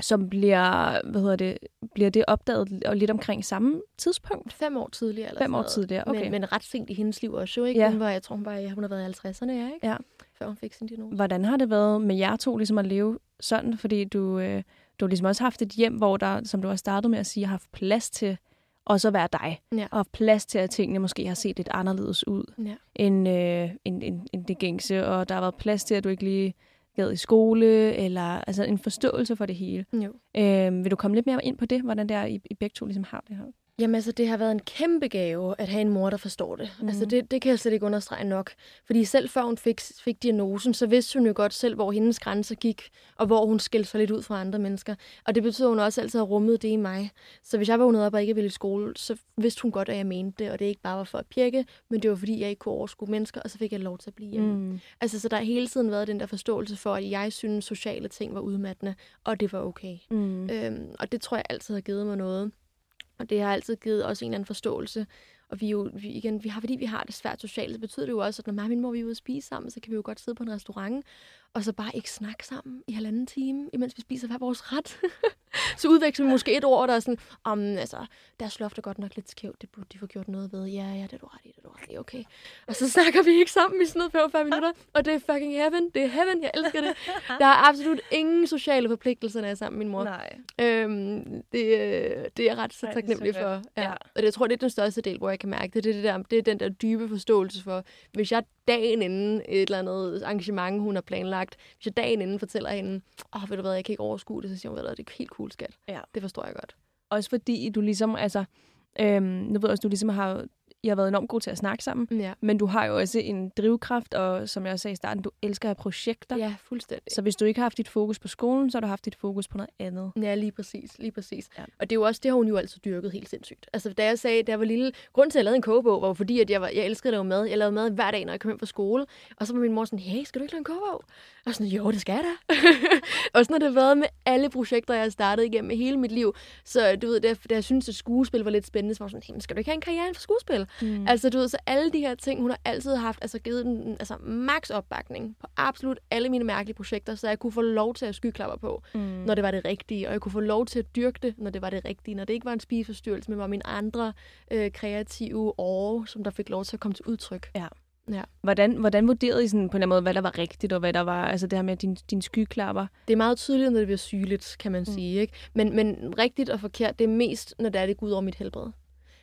Som bliver, hvad hedder det, bliver det opdaget og lidt omkring samme tidspunkt? Fem år tidligere. Eller Fem år tidligere, okay. Men, men ret sent i hendes liv også jo, ikke? Ja. Hun var, jeg tror, hun, var, hun har været i 50'erne, ja, ikke? Ja. Før hun fik sin diagnose. Hvordan har det været med jer to ligesom at leve sådan? Fordi du, øh, du har ligesom også haft et hjem, hvor der, som du har startet med at sige, har haft plads til også at være dig. Ja. Og plads til, at tingene måske har set lidt anderledes ud Ja. end, øh, end, end, end det gængse. Og der har været plads til, at du ikke lige gad i skole, eller altså en forståelse for det hele. Jo. Øh, vil du komme lidt mere ind på det, hvordan det er, I, I begge to ligesom har det her? Jamen altså, det har været en kæmpe gave at have en mor, der forstår det. Mm. Altså, det, det kan jeg slet ikke understrege nok. Fordi selv før hun fik, fik diagnosen, så vidste hun jo godt selv, hvor hendes grænser gik, og hvor hun skilte sig lidt ud fra andre mennesker. Og det betyder, at hun også altid har rummet det i mig. Så hvis jeg vågnede op og ikke ville i skole, så vidste hun godt, at jeg mente det, og det ikke bare var for at pirke, men det var fordi, jeg ikke kunne overskue mennesker, og så fik jeg lov til at blive hjemme. Mm. Mm. Altså, så der har hele tiden været den der forståelse for, at jeg synes, sociale ting var udmattende, og det var okay. Mm. Øhm, og det tror jeg altid har givet mig noget. Og det har altid givet også en eller anden forståelse. Og vi jo, vi, igen, vi har, fordi vi har det svært socialt, så betyder det jo også, at når mig og min mor vi er ude at spise sammen, så kan vi jo godt sidde på en restaurant, og så bare ikke snakke sammen i halvanden time, imens vi spiser hver vores ret. så udveksler vi måske et ord, der er sådan, om altså, deres loft er godt nok lidt skævt, det burde de få gjort noget ved. Ja, ja, det er du ret i, det er du ret i, okay. Og så snakker vi ikke sammen i sådan noget 45 minutter, og det er fucking heaven, det er heaven, jeg elsker det. Der er absolut ingen sociale forpligtelser, når jeg er sammen med min mor. Nej. Øhm, det, øh, det er jeg ret så taknemmelig for. Ja. Ja. ja. Og det, jeg tror, det er den største del, hvor jeg kan mærke det. Det er, det, der, det er den der dybe forståelse for, hvis jeg dagen inden et eller andet arrangement, hun har planlagt, hvis jeg dagen inden fortæller hende, åh, oh, ved du hvad, jeg kan ikke overskue det, så siger hun, ved du hvad, det er helt cool, skat. Ja. Det forstår jeg godt. Også fordi du ligesom, altså, øhm, nu ved jeg også, du ligesom har, I har været enormt god til at snakke sammen, Ja, men du har jo også en drivkraft, og som jeg også sagde i starten, du elsker at have projekter. ja fuldstændig. Så hvis du ikke har haft dit fokus på skolen, så har du haft dit fokus på noget andet. Ja, lige præcis, lige præcis. Ja. Og det er jo også, det har hun jo altid dyrket helt sindssygt. Altså, da jeg sagde, da jeg var lille, grund til, at jeg lavede en kogebog, var fordi, at jeg, var, jeg elskede at lave mad. Jeg lavede mad hver dag, når jeg kom hjem fra skole. Og så var min mor sådan, hey, skal du ikke lave en kogebog? Og sådan, jo, det skal jeg da. og sådan har det været med alle projekter, jeg har startet igennem hele mit liv. Så du ved, da, da jeg synes, at skuespil var lidt spændende, så var jeg sådan, hey, skal du ikke have en karriere for skuespil? Mm. Altså, du ved, så alle de her ting, hun har altid haft, altså givet den altså, max opbakning på absolut alle mine mærkelige projekter, så jeg kunne få lov til at skyklapper på, mm. når det var det rigtige, og jeg kunne få lov til at dyrke det, når det var det rigtige, når det ikke var en spiseforstyrrelse, men var mine andre øh, kreative år, som der fik lov til at komme til udtryk. Ja. Ja. Hvordan, hvordan vurderede I sådan på en eller anden måde, hvad der var rigtigt, og hvad der var, altså det her med din, din skyklapper? Det er meget tydeligt, når det bliver sygeligt, kan man mm. sige. Ikke? Men, men rigtigt og forkert, det er mest, når det er, det går ud over mit helbred.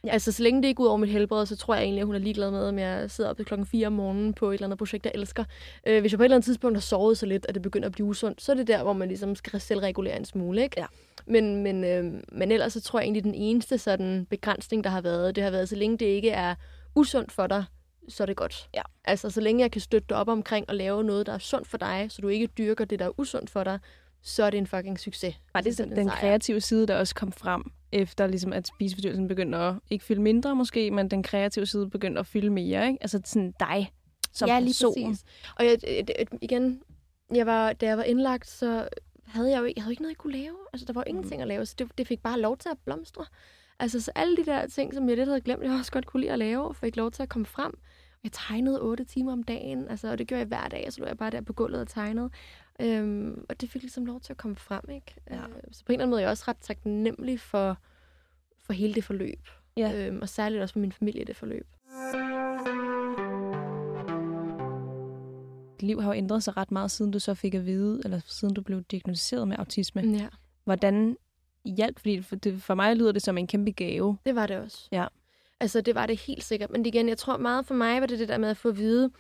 Ja. Altså, så længe det ikke går ud over mit helbred, så tror jeg egentlig, at hun er ligeglad med, om jeg sidder op til klokken 4 om morgenen på et eller andet projekt, jeg elsker. Øh, hvis jeg på et eller andet tidspunkt har sovet så lidt, at det begynder at blive usundt, så er det der, hvor man ligesom skal selvregulere en smule. Ikke? Ja. Men, men, øh, men ellers så tror jeg egentlig, at den eneste sådan, begrænsning, der har været, det har været, så længe det ikke er usundt for dig, så er det godt. Ja. Altså, så længe jeg kan støtte dig op omkring og lave noget, der er sundt for dig, så du ikke dyrker det, der er usundt for dig, så er det en fucking succes. Var det altså, den, den kreative side, der også kom frem, efter ligesom, at spiseforstyrrelsen begyndte at ikke fylde mindre måske, men den kreative side begyndte at fylde mere, ikke? Altså sådan dig som ja, lige person. Præcis. Og jeg, igen, jeg var, da jeg var indlagt, så havde jeg jo jeg havde ikke noget, jeg kunne lave. Altså, der var jo ingenting mm. at lave, så det, det fik bare lov til at blomstre. Altså, så alle de der ting, som jeg lidt havde glemt, jeg også godt kunne lide at lave, fik lov til at komme frem. Jeg tegnede otte timer om dagen, altså, og det gjorde jeg hver dag, og så lå jeg bare der på gulvet og tegnede. Øhm, og det fik ligesom lov til at komme frem, ikke? Ja. Øh, så på en eller anden måde er jeg også ret taknemmelig for, for hele det forløb. Ja. Øhm, og særligt også for min familie, det forløb. Dit liv har jo ændret sig ret meget, siden du så fik at vide, eller siden du blev diagnosticeret med autisme. Ja. Hvordan hjælp? Fordi for, det, for mig lyder det som en kæmpe gave. Det var det også. Ja. Altså, det var det helt sikkert. Men igen, jeg tror meget for mig var det det der med at få at vide,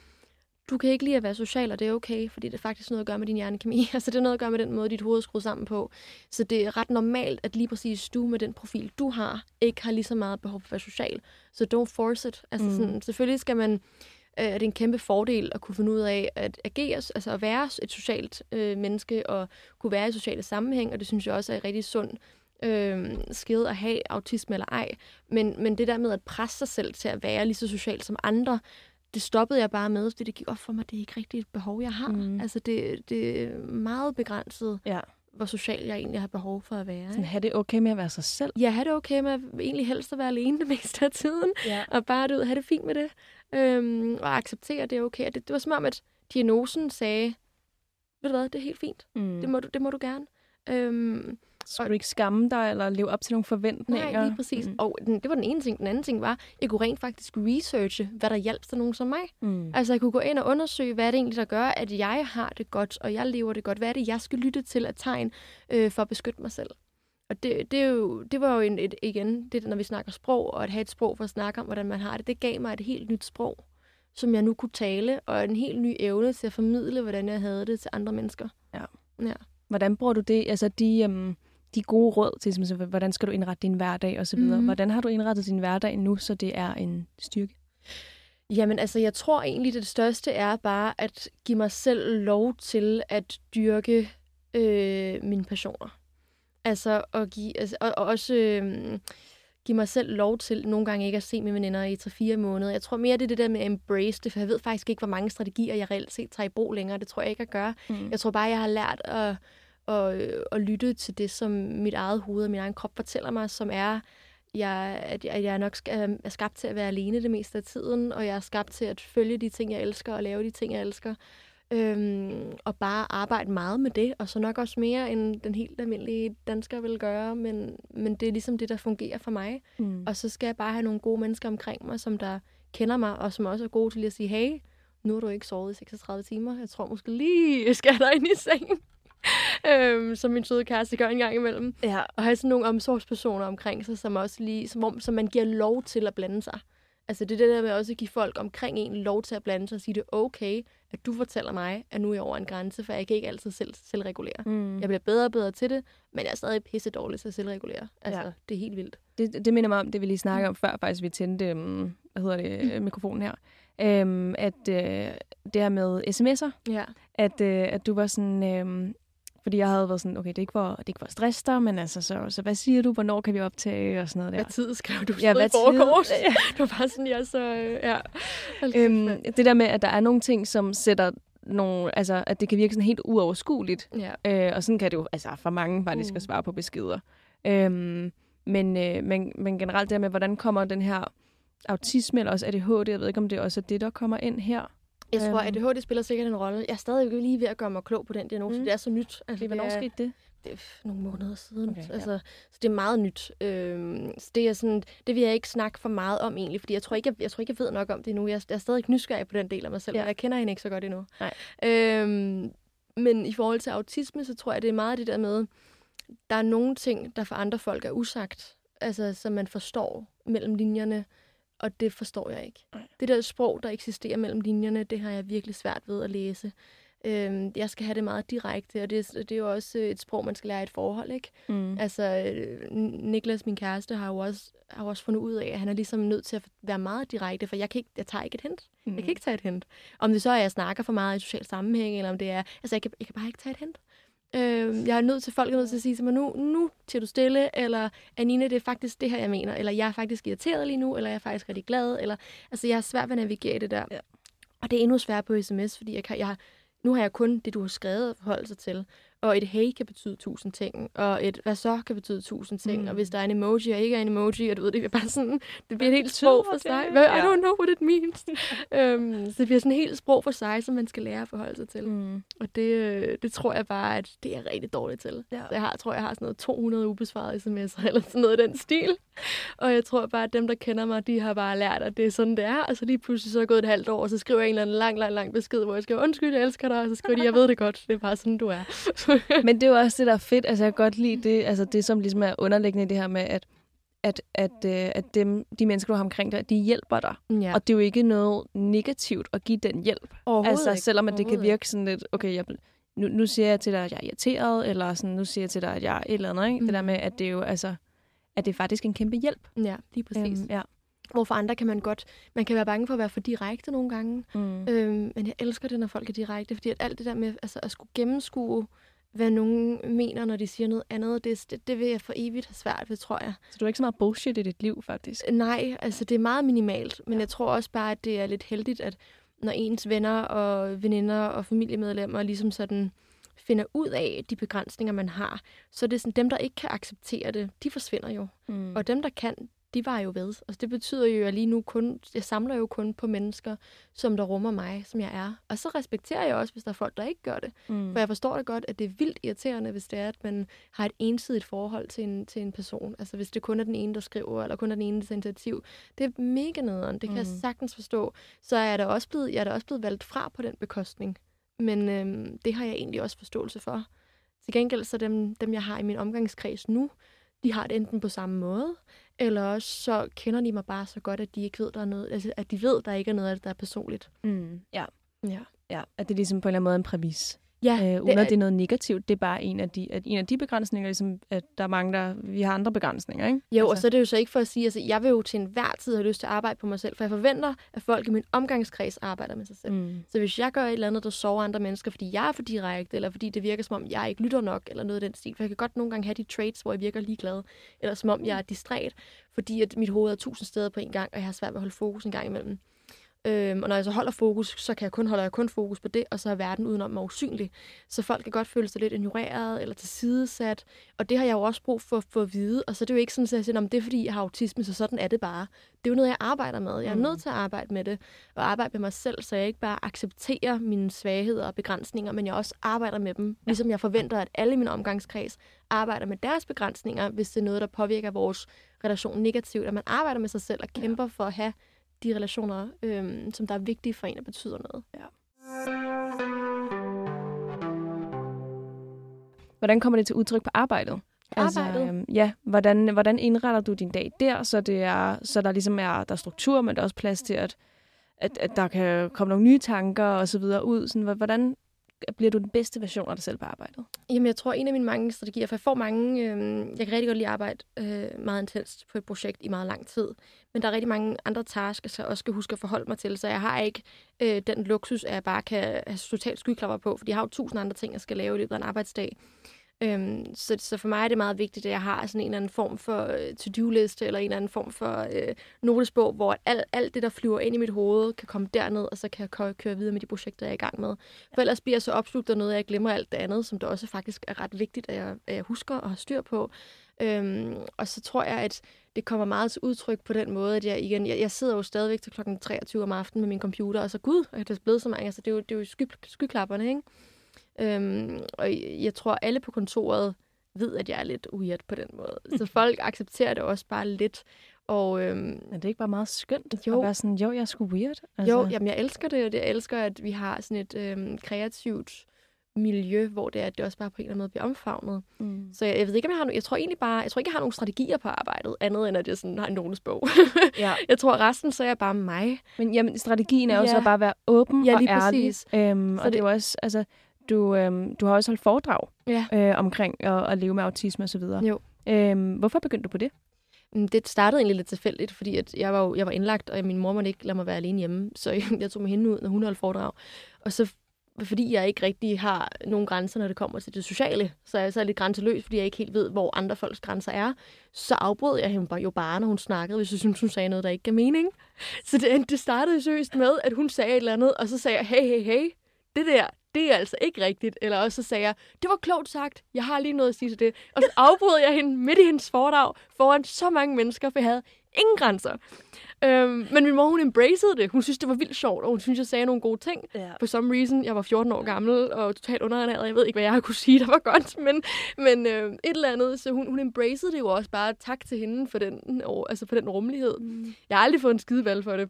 du kan ikke lide at være social, og det er okay, fordi det er faktisk noget at gøre med din hjernekemi. Altså, det er noget at gøre med den måde, dit hoved er skruet sammen på. Så det er ret normalt, at lige præcis du med den profil, du har, ikke har lige så meget behov for at være social. Så don't force it. Altså, mm. sådan, selvfølgelig skal man øh, er det en kæmpe fordel at kunne finde ud af at agere, altså at være et socialt øh, menneske og kunne være i sociale sammenhæng, og det synes jeg også er rigtig sund øh, skid at have autisme eller ej. Men, men det der med at presse sig selv til at være lige så social som andre, det stoppede jeg bare med, fordi det gik op for mig, det er ikke rigtigt et behov, jeg har. Mm. Altså, det, det er meget begrænset, ja. hvor social jeg egentlig har behov for at være. Sådan, have det okay med at være sig selv? Ja, have det okay med at egentlig helst at være alene det meste af tiden. Ja. Og bare du, have det fint med det. Øhm, og acceptere, at det er okay. Det, det var som om, at diagnosen sagde, ved du hvad, det er helt fint. Mm. Det, må du, det må du gerne. Øhm, skal du ikke skamme dig, eller leve op til nogle forventninger? Nej, lige præcis. Mm. Og den, det var den ene ting. Den anden ting var, jeg kunne rent faktisk researche, hvad der hjalp til nogen som mig. Mm. Altså, jeg kunne gå ind og undersøge, hvad er det egentlig, der gør, at jeg har det godt, og jeg lever det godt. Hvad er det, jeg skal lytte til at tegn øh, for at beskytte mig selv? Og det, det, er jo, det var jo en, et, igen, det når vi snakker sprog, og at have et sprog for at snakke om, hvordan man har det, det gav mig et helt nyt sprog, som jeg nu kunne tale, og en helt ny evne til at formidle, hvordan jeg havde det til andre mennesker. Ja. ja. Hvordan bruger du det? Altså, de, um, de gode råd til, som, hvordan skal du indrette din hverdag osv. Mm. Hvordan har du indrettet din hverdag nu, så det er en styrke? Jamen altså, jeg tror egentlig, det største er bare at give mig selv lov til at dyrke øh, mine passioner. Altså, at give, altså og, og også øh, give mig selv lov til nogle gange ikke at se mine veninder i 3-4 måneder. Jeg tror mere, det er det der med at embrace det, for jeg ved faktisk ikke, hvor mange strategier, jeg reelt set tager i brug længere. Det tror jeg ikke at gøre. Mm. Jeg tror bare, jeg har lært at og, og lytte til det, som mit eget hoved og min egen krop fortæller mig, som er, jeg, at, jeg, nok skal, er skabt til at være alene det meste af tiden, og jeg er skabt til at følge de ting, jeg elsker, og lave de ting, jeg elsker. Øhm, og bare arbejde meget med det, og så nok også mere, end den helt almindelige dansker vil gøre, men, men det er ligesom det, der fungerer for mig. Mm. Og så skal jeg bare have nogle gode mennesker omkring mig, som der kender mig, og som også er gode til at sige, hey, nu har du ikke sovet i 36 timer, jeg tror måske lige, jeg skal dig ind i sengen øhm, som min søde kæreste gør en gang imellem. Ja. Og have sådan nogle omsorgspersoner omkring sig, som også lige, som, om, som man giver lov til at blande sig. Altså det er det der med også at give folk omkring en lov til at blande sig og sige, det er okay, at du fortæller mig, at nu er jeg over en grænse, for jeg kan ikke altid selv selvregulere. Mm. Jeg bliver bedre og bedre til det, men jeg er stadig pisse dårlig til at selvregulere. Altså, ja. det er helt vildt. Det, det minder mig om det, vi lige snakkede om før, faktisk vi tændte, um, hvad hedder det, mm. mikrofonen her. Um, at uh, det her med sms'er, ja. at, uh, at du var sådan, um, fordi jeg havde været sådan, okay, det er ikke for, det er ikke for stress men altså, så, så hvad siger du, hvornår kan vi optage og sådan noget der? Hvad tid skrev du? Ja, hvad tid? Ja. Du var bare sådan, ja, så, ja. Øhm, det der med, at der er nogle ting, som sætter nogle, altså, at det kan virke sådan helt uoverskueligt. Ja. Øh, og sådan kan det jo, altså, for mange faktisk mm. at svare på beskeder. Øhm, men, øh, men, men generelt det med, hvordan kommer den her autisme eller også ADHD. Jeg ved ikke, om det også er det, der kommer ind her. Jeg tror, Øhm. at ADHD spiller sikkert en rolle. Jeg er stadig lige ved at gøre mig klog på den diagnose. Mm. Det er så nyt. Altså, Hvornår er, skete det? det er nogle måneder siden. Okay, Okay, ja. altså, Så det er meget nyt. Øhm, så det, er sådan, det vil jeg ikke snakke for meget om egentlig, fordi jeg tror ikke, jeg, jeg, tror ikke, jeg ved nok om det endnu. Jeg, jeg er stadig nysgerrig på den del af mig selv, Ja. jeg kender hende ikke så godt endnu. Nej. Øhm, men i forhold til autisme, så tror jeg, det er meget det der med, der er nogle ting, der for andre folk er usagt, altså som man forstår mellem linjerne, og det forstår jeg ikke. Nej. Det der sprog, der eksisterer mellem linjerne, det har jeg virkelig svært ved at læse. Øhm, jeg skal have det meget direkte, og det, er- det er jo også et sprog, man skal lære i et forhold, ikke? Mm. Altså, øh, Niklas, min kæreste, har jo også, har jo også fundet ud af, at han er ligesom nødt til at være meget direkte, for jeg, kan ikke, jeg tager ikke et hint. Mm. Jeg kan ikke tage et hint. Om det så er, at jeg snakker for meget i social sammenhæng, eller om det er... Altså, jeg kan, jeg kan bare ikke tage et hint. Øh, jeg er nødt til, folk er nødt til at sige til mig, nu, nu til du stille, eller Anina, det er faktisk det her, jeg mener, eller jeg er faktisk irriteret lige nu, eller jeg er faktisk rigtig glad, eller... Altså, jeg er svært ved at navigere i det der. Ja. Og det er endnu sværere på sms, fordi jeg kan, jeg har, nu har jeg kun det, du har skrevet at forholde sig til. Og et hey kan betyde tusind ting, og et hvad så kan betyde tusind ting, Mm. og hvis der er en emoji og ikke er en emoji, og du ved, det er bare sådan, det bliver et helt sprog for sig. Hvad, I don't know what it means. øhm, så det bliver sådan et helt sprog for sig, som man skal lære at forholde sig til. Mm. Og det, øh, det tror jeg bare, at det er rigtig dårligt til. Ja. Så jeg har, tror, jeg har sådan noget 200 ubesvarede sms'er, eller sådan noget i den stil. Og jeg tror bare, at dem, der kender mig, de har bare lært, at det er sådan, det er. Og så lige pludselig så er gået et halvt år, og så skriver jeg en eller anden lang, lang, lang besked, hvor jeg skriver, undskyld, jeg elsker dig. Og så skriver de, jeg ved det godt. Det er bare sådan, du er. Men det er jo også det, der er fedt. Altså, jeg kan godt lide det, altså, det som ligesom er underliggende i det her med, at, at, at, øh, at dem, de mennesker, du har omkring dig, de hjælper dig. ja, Og det er jo ikke noget negativt at give den hjælp. Altså, selvom at det kan virke sådan lidt, okay, jeg, nu, nu siger jeg til dig, at jeg er irriteret, eller sådan, nu siger jeg til dig, at jeg er et eller andet, ikke? Mm. Det der Mm. med, at det er jo, altså, at det er faktisk en kæmpe hjælp. Ja, lige præcis. Øhm, ja. Hvorfor andre kan man godt... Man kan være bange for at være for direkte nogle gange. Mm. Øhm, men jeg elsker det, når folk er direkte, fordi at alt det der med altså, at skulle gennemskue, hvad nogen mener, når de siger noget andet, det, det, det vil jeg for evigt have svært ved, tror jeg. Så du har ikke så meget bullshit i dit liv, faktisk. Nej, altså det er meget minimalt, men Ja. jeg tror også bare, at det er lidt heldigt, at når ens venner og veninder og familiemedlemmer ligesom sådan finder ud af de begrænsninger, man har, så er det sådan, dem, der ikke kan acceptere det, de forsvinder jo. Mm. Og dem, der kan, de var jo ved. Altså, det betyder jo, at jeg lige nu kun, jeg samler jo kun på mennesker, som der rummer mig, som jeg er. Og så respekterer jeg også, hvis der er folk, der ikke gør det. mm. For jeg forstår da godt, at det er vildt irriterende, hvis det er, at man har et ensidigt forhold til en, til en person. Altså hvis det kun er den ene, der skriver, eller kun er den ene, der initiativ. Det er mega nederen. Det kan mm. jeg sagtens forstå. Så er jeg da også blevet, jeg er da også blevet valgt fra på den bekostning. Men øhm, det har jeg egentlig også forståelse for. Til gengæld så dem, dem, jeg har i min omgangskreds nu, de har det enten på samme måde, eller også så kender de mig bare så godt, at de ikke ved, der er noget, altså, at de ved, der ikke er noget af det, der er personligt. Mm. Ja. Ja, ja, at det er ligesom på en eller anden måde en præmis. Ja Øh, uden at det er noget negativt, det er bare en af de, at en af de begrænsninger, ligesom, at der er mange, der, vi har andre begrænsninger, ikke? Jo, altså. og så er det jo så ikke for at sige, altså jeg vil jo til enhver tid have lyst til at arbejde på mig selv, for jeg forventer, at folk i min omgangskreds arbejder med sig selv. Mm. Så hvis jeg gør et eller andet, der sover andre mennesker, fordi jeg er for direkte, eller fordi det virker som om, jeg ikke lytter nok, eller noget af den stil, for jeg kan godt nogle gange have de traits, hvor jeg virker ligeglad, eller som om jeg er distræt, fordi at mit hoved er tusind steder på en gang, og jeg har svært ved at holde fokus en gang imellem. Øhm, og når jeg så holder fokus, så kan jeg kun holde jeg kun fokus på det, og så er verden udenom mig usynlig. Så folk kan godt føle sig lidt ignoreret eller tilsidesat, og det har jeg jo også brug for, for at vide. Og så er det jo ikke sådan, at jeg siger, "Nå, det er fordi, jeg har autisme, så sådan er det bare. Det er jo noget, jeg arbejder med. Jeg er Mm. nødt til at arbejde med det, og arbejde med mig selv, så jeg ikke bare accepterer mine svagheder og begrænsninger, men jeg også arbejder med dem. Ligesom jeg forventer, at alle i min omgangskreds arbejder med deres begrænsninger, hvis det er noget, der påvirker vores relation negativt. At man arbejder med sig selv og kæmper for at have de relationer, øhm, som der er vigtige for en, og betyder noget. Hvordan kommer det til udtryk på arbejdet? Arbejdet? Altså, øhm, ja, hvordan, hvordan indretter du din dag der, så, det er, så der ligesom er, der er struktur, men der er også plads til, at, at, at der kan komme nogle nye tanker og så videre ud. Sådan, hvor- hvordan bliver du den bedste version af dig selv på arbejdet? Jamen, jeg tror, en af mine mange strategier, for jeg får mange, øh, jeg kan rigtig godt lide at arbejde øh, meget intenst på et projekt i meget lang tid, men der er rigtig mange andre tasker, jeg også skal huske at forholde mig til, så jeg har ikke øh, den luksus, at jeg bare kan have totalt skyklapper på, fordi jeg har jo tusind andre ting, jeg skal lave i løbet af en arbejdsdag. Øhm, så, så for mig er det meget vigtigt, at jeg har sådan en eller anden form for øh, to-do-liste, eller en eller anden form for øh, notesbog, hvor alt, alt det, der flyver ind i mit hoved, kan komme derned, og så kan jeg kø- køre videre med de projekter, jeg er i gang med. For ellers bliver jeg så opslugt af noget, at jeg glemmer alt det andet, som det også faktisk er ret vigtigt, at jeg, at jeg husker og har styr på. Øhm, og så tror jeg, at det kommer meget til udtryk på den måde, at jeg igen, jeg, jeg sidder jo stadigvæk til klokken 23 om aftenen med min computer, og så gud, er det blevet så mange, altså det er jo, det er jo sky, skyklapperne, ikke? Øhm, og jeg tror, alle på kontoret ved, at jeg er lidt weird på den måde. Så folk accepterer det også bare lidt. Og, øhm, er det ikke bare meget skønt jo. at være sådan, jo, jeg er sgu weird? Altså. Jo, jamen, jeg elsker det, og jeg elsker, at vi har sådan et øhm, kreativt miljø, hvor det er, at det også bare på en eller anden måde bliver omfavnet. Mm. Så jeg, jeg ved ikke, om jeg har jeg tror egentlig bare, jeg tror ikke, jeg har nogle strategier på arbejdet, andet end at jeg sådan har en notesbog. ja. Jeg tror, resten så er jeg bare mig. Men jamen, strategien er jo ja. så bare at være åben ja, lige og ærlig. Præcis. Øhm, så og det, det er jo også, altså, du, øhm, du har også holdt foredrag ja. øh, omkring at, at leve med autisme og så videre. Jo. Øhm, hvorfor begyndte du på det? Mm, det startede egentlig lidt tilfældigt, fordi at jeg, var jo, jeg var indlagt, og min mor måtte ikke lade mig være alene hjemme. Så jeg, jeg tog med hende ud, når hun holdt foredrag. Og så fordi jeg ikke rigtig har nogen grænser, når det kommer til det sociale, så er jeg så lidt grænseløs, fordi jeg ikke helt ved, hvor andre folks grænser er, så afbrød jeg hende jo bare, når hun snakkede, hvis jeg synes, hun sagde noget, der ikke gav mening. Så det, det startede seriøst med, at hun sagde et eller andet, og så sagde jeg, hey, hey, hey, det der, det er altså ikke rigtigt. Eller også så sagde jeg, det var klogt sagt, jeg har lige noget at sige til det. Og så afbrød jeg hende midt i hendes foredrag foran så mange mennesker, for jeg havde ingen grænser. Øhm, men min mor, hun embracede det. Hun synes, det var vildt sjovt, og hun synes, jeg sagde nogle gode ting. Ja. For some reason, jeg var 14 år gammel og totalt underernæret. Jeg ved ikke, hvad jeg kunne sige, der var godt, men, men øh, et eller andet. Så hun, hun embracede det jo også bare. Tak til hende for den, altså for den rummelighed. Mm. Jeg har aldrig fået en skidevalg for det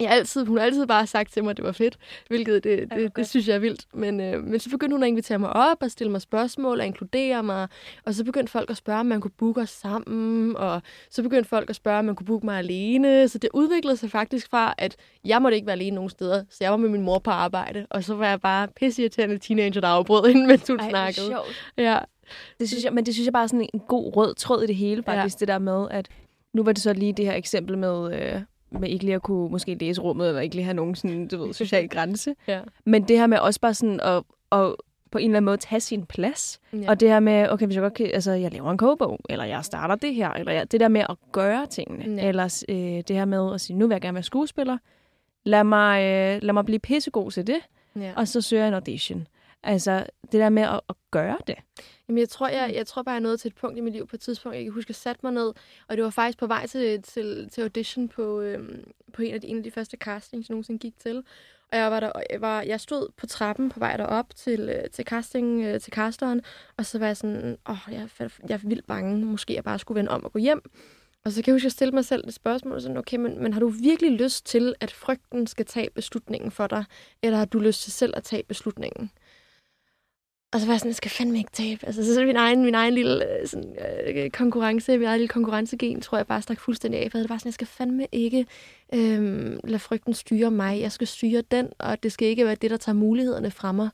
jeg altid, hun har altid bare sagt til mig, at det var fedt, hvilket det, det, det synes jeg er vildt. Men, øh, men så begyndte hun at invitere mig op og stille mig spørgsmål og inkludere mig. Og så begyndte folk at spørge, om man kunne booke os sammen. Og så begyndte folk at spørge, om man kunne booke mig alene. Så det udviklede sig faktisk fra, at jeg måtte ikke være alene nogen steder. Så jeg var med min mor på arbejde. Og så var jeg bare pisseirriterende teenager, der afbrød hende, mens hun Ej, snakkede. Sjovt. Ja. Det synes jeg, men det synes jeg bare er sådan en god rød tråd i det hele, faktisk ja. det der med, at nu var det så lige det her eksempel med, øh, med ikke lige at kunne måske læse rummet, eller ikke lige have nogen sådan, du ved, social grænse. ja. Men det her med også bare sådan at, at på en eller anden måde tage sin plads. Ja. Og det her med, okay, hvis jeg godt kan, altså, jeg laver en kogebog, eller jeg starter det her, eller jeg, det der med at gøre tingene, ja. eller øh, det her med at sige, nu vil jeg gerne være skuespiller, lad mig, øh, lad mig blive pissegod til det, ja. og så søger jeg en audition. Altså, det der med at, at gøre det. Jamen, jeg tror, jeg, jeg tror bare, jeg er nået til et punkt i mit liv på et tidspunkt. Jeg kan huske, at jeg satte mig ned, og det var faktisk på vej til, til, til audition på, øhm, på en, af de, en af de første castings, jeg nogensinde gik til. Og jeg var der, jeg, var, jeg stod på trappen på vej derop til, øh, til, casting, øh, til casteren, og så var jeg sådan, åh, jeg, jeg er vildt bange, måske jeg bare skulle vende om og gå hjem. Og så kan jeg huske, at jeg stille mig selv et spørgsmål, sådan, okay, men, men har du virkelig lyst til, at frygten skal tage beslutningen for dig, eller har du lyst til selv at tage beslutningen? Og så var jeg sådan, jeg skal fandme ikke tabe. Altså, så min egen, min egen lille øh, sådan, øh, konkurrence, min egen lille konkurrencegen, tror jeg bare stak fuldstændig af. For det var sådan, jeg skal fandme ikke øh, lade frygten styre mig. Jeg skal styre den, og det skal ikke være det, der tager mulighederne fra mig.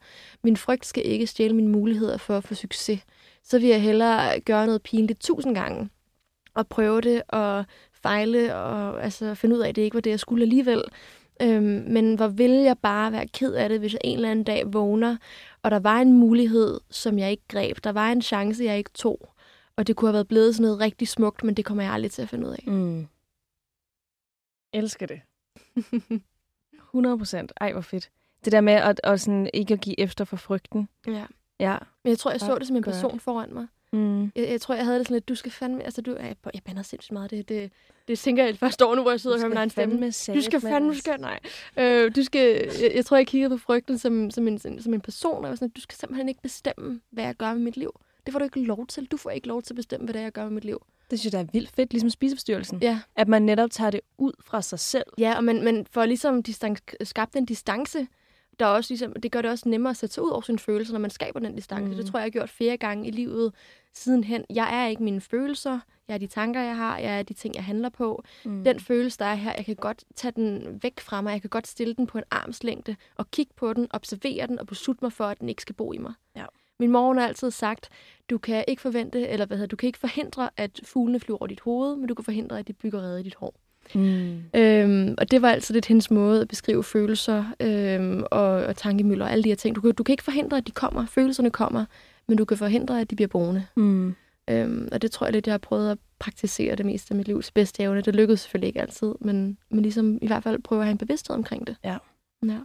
Min frygt skal ikke stjæle mine muligheder for at få succes. Så vil jeg hellere gøre noget pinligt tusind gange, og prøve det, og fejle, og altså, finde ud af, at det ikke var det, jeg skulle alligevel. Øhm, men hvor vil jeg bare være ked af det, hvis jeg en eller anden dag vågner, og der var en mulighed, som jeg ikke greb. Der var en chance, jeg ikke tog. Og det kunne have været blevet sådan noget rigtig smukt, men det kommer jeg aldrig til at finde ud af. Mm. Elsker det. 100 procent. Ej, hvor fedt. Det der med at, at sådan, ikke at give efter for frygten. Ja. Ja. Men jeg tror, jeg så det som en person foran mig. Mm. Jeg, jeg tror, jeg havde det sådan lidt, du skal fandme... Altså, du, jeg, jeg bander sindssygt meget. Det, det, det tænker jeg første år nu, hvor jeg sidder og hører min egen stemme. Du skal fandme... Du skal, nej. Øh, du skal, jeg, jeg, tror, jeg kiggede på frygten som, som, en, som en person, og jeg var sådan, du skal simpelthen ikke bestemme, hvad jeg gør med mit liv. Det får du ikke lov til. Du får ikke lov til at bestemme, hvad det er, jeg gør med mit liv. Det synes jeg, der er vildt fedt, ligesom spiseforstyrrelsen. Ja. At man netop tager det ud fra sig selv. Ja, og man, man får ligesom distance, skabt en distance der er også ligesom, det gør det også nemmere at sætte sig ud over sine følelser, når man skaber den distance. Mm. Det tror jeg, jeg har gjort flere gange i livet sidenhen. Jeg er ikke mine følelser. Jeg er de tanker, jeg har. Jeg er de ting, jeg handler på. Mm. Den følelse, der er her, jeg kan godt tage den væk fra mig. Jeg kan godt stille den på en armslængde og kigge på den, observere den og beslutte mig for, at den ikke skal bo i mig. Ja. Min mor har altid sagt, du kan ikke forvente, eller hvad hedder, du kan ikke forhindre, at fuglene flyver over dit hoved, men du kan forhindre, at de bygger rede i dit hår. Mm. Øhm, og det var altid lidt hendes måde at beskrive følelser øhm, og, og tankemøller og alle de her ting. Du du kan ikke forhindre, at de kommer. Følelserne kommer, men du kan forhindre, at de bliver boende. Mm. Øhm, og det tror jeg lidt, jeg har prøvet at praktisere det meste af mit livs bedste evne. Det lykkedes selvfølgelig ikke altid, men, men ligesom i hvert fald prøve at have en bevidsthed omkring det. Ja. ja.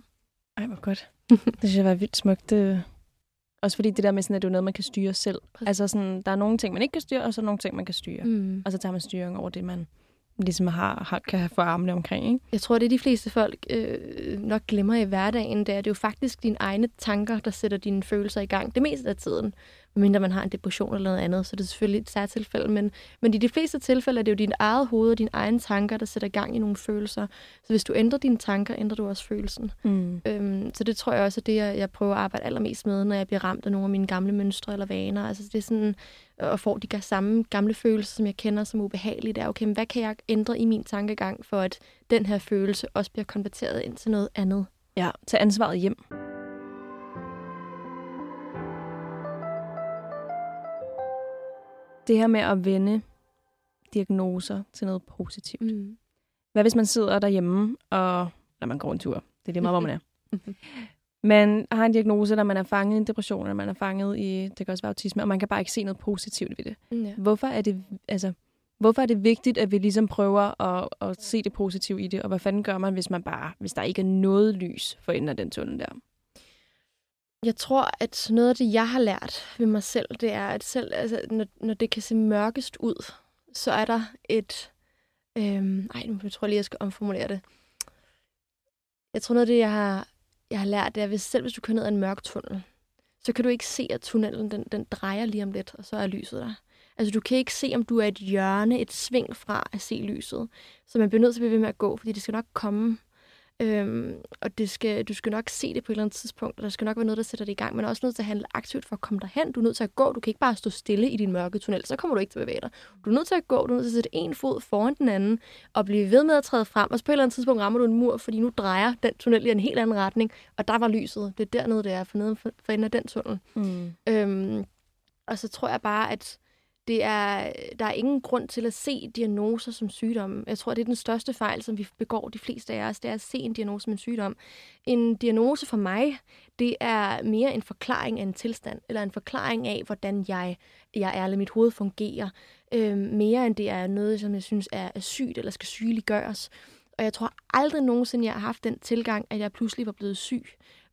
Ej, hvor godt. det synes jeg var vildt smukt. Det, Også fordi det der med, sådan, at det er noget, man kan styre selv. Præcis. Altså sådan, der er nogle ting, man ikke kan styre, og så er nogle ting, man kan styre. Mm. Mm. Og så tager man styring over det, man ligesom har, har, kan få armene omkring. Ikke? Jeg tror, det er de fleste folk øh, nok glemmer i hverdagen, det er, det er jo faktisk dine egne tanker, der sætter dine følelser i gang det meste af tiden. Medmindre man har en depression eller noget andet, så det er selvfølgelig et særtilfælde. Men, men i de fleste tilfælde er det jo dit eget hoved og dine egne tanker, der sætter gang i nogle følelser. Så hvis du ændrer dine tanker, ændrer du også følelsen. Mm. Øhm, så det tror jeg også er det, jeg, jeg prøver at arbejde allermest med, når jeg bliver ramt af nogle af mine gamle mønstre eller vaner. Altså det er sådan, og får de samme gamle følelser, som jeg kender som ubehagelige. Det er, okay, men hvad kan jeg ændre i min tankegang, for at den her følelse også bliver konverteret ind til noget andet? Ja, tag ansvaret hjem. Det her med at vende diagnoser til noget positivt. Mm. Hvad hvis man sidder derhjemme, og når man går en tur? Det er lige meget, hvor man er. Man har en diagnose, eller man er fanget i en depression, eller man er fanget i, det kan også være autisme, og man kan bare ikke se noget positivt ved det. Ja. Hvorfor er det, altså, hvorfor er det vigtigt, at vi ligesom prøver at, at se det positive i det, og hvad fanden gør man, hvis man bare, hvis der ikke er noget lys for enden af den tunnel der? Jeg tror, at noget af det, jeg har lært ved mig selv, det er, at selv, altså, når, når det kan se mørkest ud, så er der et... Øhm, ej, nu tror jeg lige, jeg skal omformulere det. Jeg tror, noget af det, jeg har, jeg har lært, det er, at hvis, selv hvis du kører ned ad en mørk tunnel, så kan du ikke se, at tunnelen den, den drejer lige om lidt, og så er lyset der. Altså, du kan ikke se, om du er et hjørne, et sving fra at se lyset. Så man bliver nødt til at blive ved med at gå, fordi det skal nok komme. Øhm, og det skal, du skal nok se det på et eller andet tidspunkt, og der skal nok være noget, der sætter det i gang. Men også nødt til at handle aktivt for at komme derhen. Du er nødt til at gå. Du kan ikke bare stå stille i din mørke tunnel, så kommer du ikke til at bevæge dig. Du er nødt til at gå. Du er nødt til at sætte en fod foran den anden, og blive ved med at træde frem. Og så på et eller andet tidspunkt rammer du en mur, fordi nu drejer den tunnel i en helt anden retning. Og der var lyset. Det er dernede, det er for neden for, for enden af den tunnel. Mm. Øhm, og så tror jeg bare, at det er, der er ingen grund til at se diagnoser som sygdomme. Jeg tror, det er den største fejl, som vi begår de fleste af os, det er at se en diagnose som en sygdom. En diagnose for mig, det er mere en forklaring af en tilstand, eller en forklaring af, hvordan jeg, jeg er, eller mit hoved fungerer. øh, mere end det er noget, som jeg synes er, er sygt, eller skal sygeliggøres. Og jeg tror aldrig nogensinde, jeg har haft den tilgang, at jeg pludselig var blevet syg.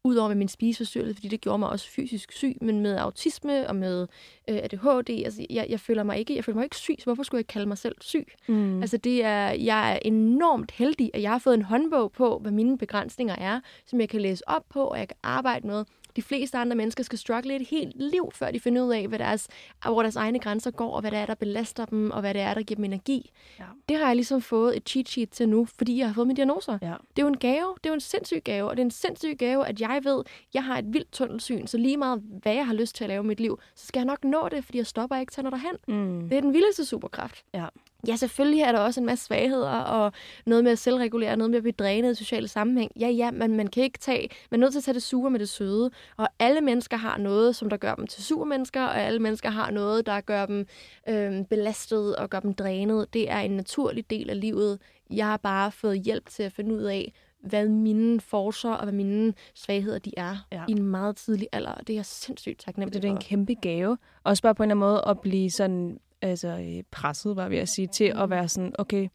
Udover med min spiseforstyrrelse, fordi det gjorde mig også fysisk syg, men med autisme og med øh, ADHD, altså jeg, jeg, føler mig ikke, jeg føler mig ikke syg, så hvorfor skulle jeg kalde mig selv syg? Mm. Altså det er, jeg er enormt heldig, at jeg har fået en håndbog på, hvad mine begrænsninger er, som jeg kan læse op på, og jeg kan arbejde med. De fleste andre mennesker skal struggle et helt liv, før de finder ud af, hvad deres, hvor deres egne grænser går, og hvad det er, der belaster dem, og hvad det er, der giver dem energi. Ja. Det har jeg ligesom fået et cheat sheet til nu, fordi jeg har fået mine diagnoser. Ja. Det er jo en gave. Det er jo en sindssyg gave. Og det er en sindssyg gave, at jeg ved, at jeg har et vildt tunnelsyn. Så lige meget, hvad jeg har lyst til at lave i mit liv, så skal jeg nok nå det, fordi jeg stopper ikke til når derhen. Mm. Det er den vildeste superkraft. Ja. Ja, selvfølgelig er der også en masse svagheder, og noget med at selvregulere, noget med at blive drænet i sociale sammenhæng. Ja, ja, men man kan ikke tage, man er nødt til at tage det sure med det søde. Og alle mennesker har noget, som der gør dem til supermennesker, og alle mennesker har noget, der gør dem øh, belastet og gør dem drænet. Det er en naturlig del af livet. Jeg har bare fået hjælp til at finde ud af, hvad mine forser og hvad mine svagheder de er Ja. i en meget tidlig alder. Og det er jeg sindssygt taknemmelig det er en kæmpe gave. Også bare på en eller anden måde at blive sådan altså, øh, presset, var vi at sige, til Mm. at være sådan, okay,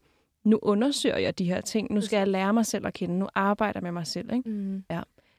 nu undersøger jeg de her ting. Nu skal jeg lære mig selv at kende. Nu arbejder jeg med mig selv. Ikke? Mm.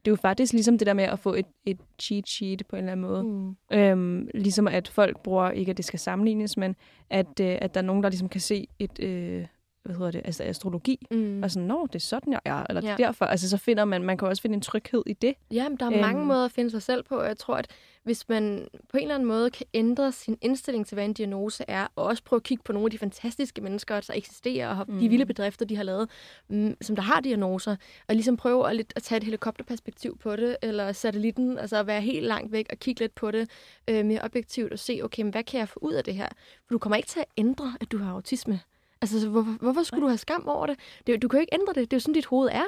Det er jo faktisk ligesom det der med at få et, et cheat sheet på en eller anden måde. Mm. Øhm, ligesom at folk bruger, ikke at det skal sammenlignes, men at, øh, at der er nogen, der ligesom kan se et, øh, hvad hedder det, altså astrologi, Mm. og sådan, nå, det er sådan, jeg er, eller Ja. ja. derfor. Altså, så finder man, man kan også finde en tryghed i det. Ja, men der er øhm. mange måder at finde sig selv på. og Jeg tror, at hvis man på en eller anden måde kan ændre sin indstilling til, hvad en diagnose er, og også prøve at kigge på nogle af de fantastiske mennesker, der eksisterer, og har- de Mm. vilde bedrifter, de har lavet, mm, som der har diagnoser, og ligesom prøve at, lidt, at tage et helikopterperspektiv på det, eller satellitten, altså at være helt langt væk og kigge lidt på det øh, mere objektivt og se, okay, men hvad kan jeg få ud af det her? For du kommer ikke til at ændre, at du har autisme. Altså, så hvorfor, hvorfor skulle du have skam over det? det? Du kan jo ikke ændre det. Det er jo sådan, dit hoved er.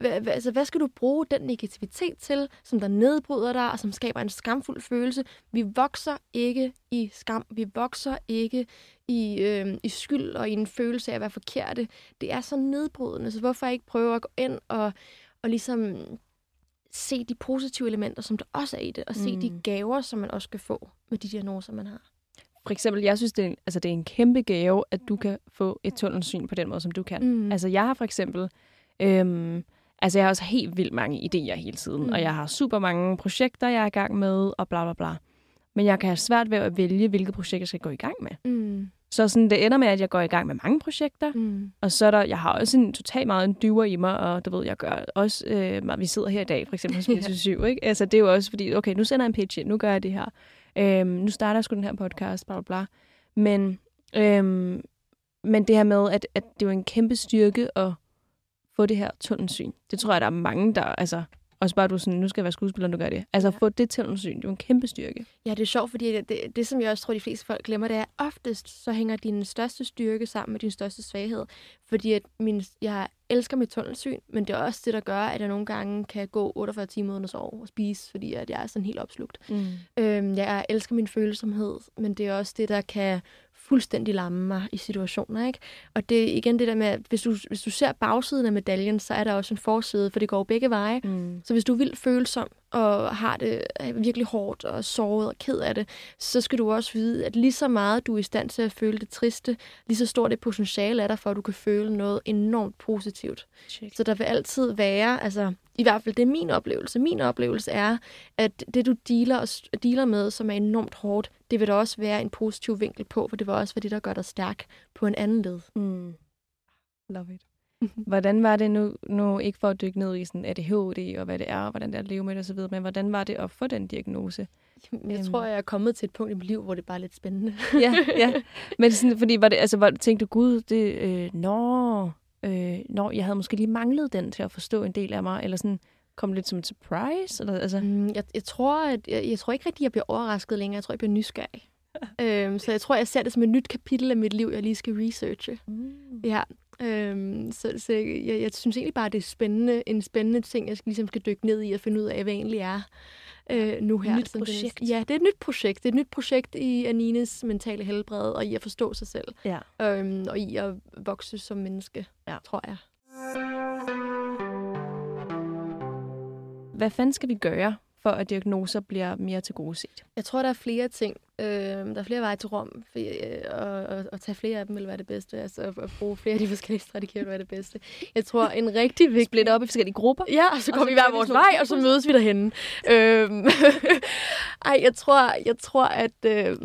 Hva, hva, altså, hvad skal du bruge den negativitet til, som der nedbryder dig, og som skaber en skamfuld følelse? Vi vokser ikke i skam. Vi vokser ikke i, øh, i skyld og i en følelse af at være forkerte. Det er så nedbrydende, så hvorfor ikke prøve at gå ind og, og ligesom se de positive elementer, som der også er i det, og se Mm. de gaver, som man også kan få med de diagnoser, man har. For eksempel, jeg synes, det er, en, altså, det er en kæmpe gave, at du kan få et tunnelsyn på den måde, som du kan. Mm. Altså, jeg har for eksempel... Øhm, Altså, jeg har også helt vildt mange idéer hele tiden, mm. og jeg har super mange projekter, jeg er i gang med, og bla bla bla. Men jeg kan have svært ved at vælge, hvilke projekter jeg skal gå i gang med. Mm. Så sådan, det ender med, at jeg går i gang med mange projekter, Mm. og så er der, jeg har også en totalt meget en dyver i mig, og du ved, jeg gør også, øh, vi sidder her i dag, for eksempel hos Ja. 24 ikke? Altså, det er jo også fordi, okay, nu sender jeg en pitch ind, nu gør jeg det her. Øhm, nu starter jeg sgu den her podcast, bla bla bla. Men, øhm, men det her med, at, at det er en kæmpe styrke at få det her tunnelsyn. Det tror jeg, der er mange, der, altså, også bare du sådan, nu skal jeg være skuespiller, nu gør det. Altså, at Ja. få det tunnelsyn, det er jo en kæmpe styrke. Ja, det er sjovt, fordi det, det, det, som jeg også tror, de fleste folk glemmer, det er, at oftest så hænger din største styrke sammen med din største svaghed. Fordi at min, jeg elsker mit tunnelsyn, men det er også det, der gør, at jeg nogle gange kan gå 48 timer uden at sove og spise, fordi at jeg er sådan helt opslugt. Mm. Øhm, jeg elsker min følsomhed, men det er også det, der kan fuldstændig lamme mig i situationer, ikke? Og det er igen det der med, at hvis du, hvis du ser bagsiden af medaljen, så er der også en forside, for det går begge veje. Mm. Så hvis du er vildt følsom og har det er virkelig hårdt og såret og ked af det, så skal du også vide, at lige så meget du er i stand til at føle det triste, lige så stort et potentiale er der for, at du kan føle noget enormt positivt. Check. Så der vil altid være, altså i hvert fald det er min oplevelse. Min oplevelse er, at det du dealer, og dealer med, som er enormt hårdt, det vil der også være en positiv vinkel på, for det vil også være det, der gør dig stærk på en anden led. Mm. Love it. Hvordan var det nu, nu ikke for at dykke ned i sådan ADHD og hvad det er, og hvordan det er at leve med det osv., men hvordan var det at få den diagnose? Jeg Øhm. tror, jeg er kommet til et punkt i mit liv, hvor det bare er lidt spændende. ja, ja. Men sådan, fordi var det, altså, var, tænkte du, gud, det, øh, nå, øh, nå, jeg havde måske lige manglet den til at forstå en del af mig, eller sådan, kom lidt som et surprise? Eller, altså, Mm, jeg, jeg, tror, at, jeg, jeg tror ikke rigtig, jeg bliver overrasket længere. Jeg tror, jeg bliver nysgerrig. øhm, så jeg tror, jeg ser det som et nyt kapitel af mit liv, jeg lige skal researche. mm. Ja. Øhm, så så jeg, jeg, jeg synes egentlig bare, det er spændende, en spændende ting, jeg skal, ligesom skal dykke ned i og finde ud af, hvad egentlig er øh, nu her. nyt Sådan det projekt. næste- Ja, det er et nyt projekt. Det er et nyt projekt i Anines mentale helbred, og i at forstå sig selv, Ja. øhm, og i at vokse som menneske, Ja. tror jeg. Hvad fanden skal vi gøre, for at diagnoser bliver mere til gode set? Jeg tror, der er flere ting. Øh, der er flere veje til Rom, for, øh, og, og, og tage flere af dem vil være det bedste. Altså at, at bruge flere af de forskellige strategier vil være det bedste. Jeg tror, en rigtig vigtig... Splitte op i forskellige grupper? Ja, og så Og går så vi hver vores vej, og så mødes vi derhenne. Øhm, ej, jeg tror, jeg tror at øh,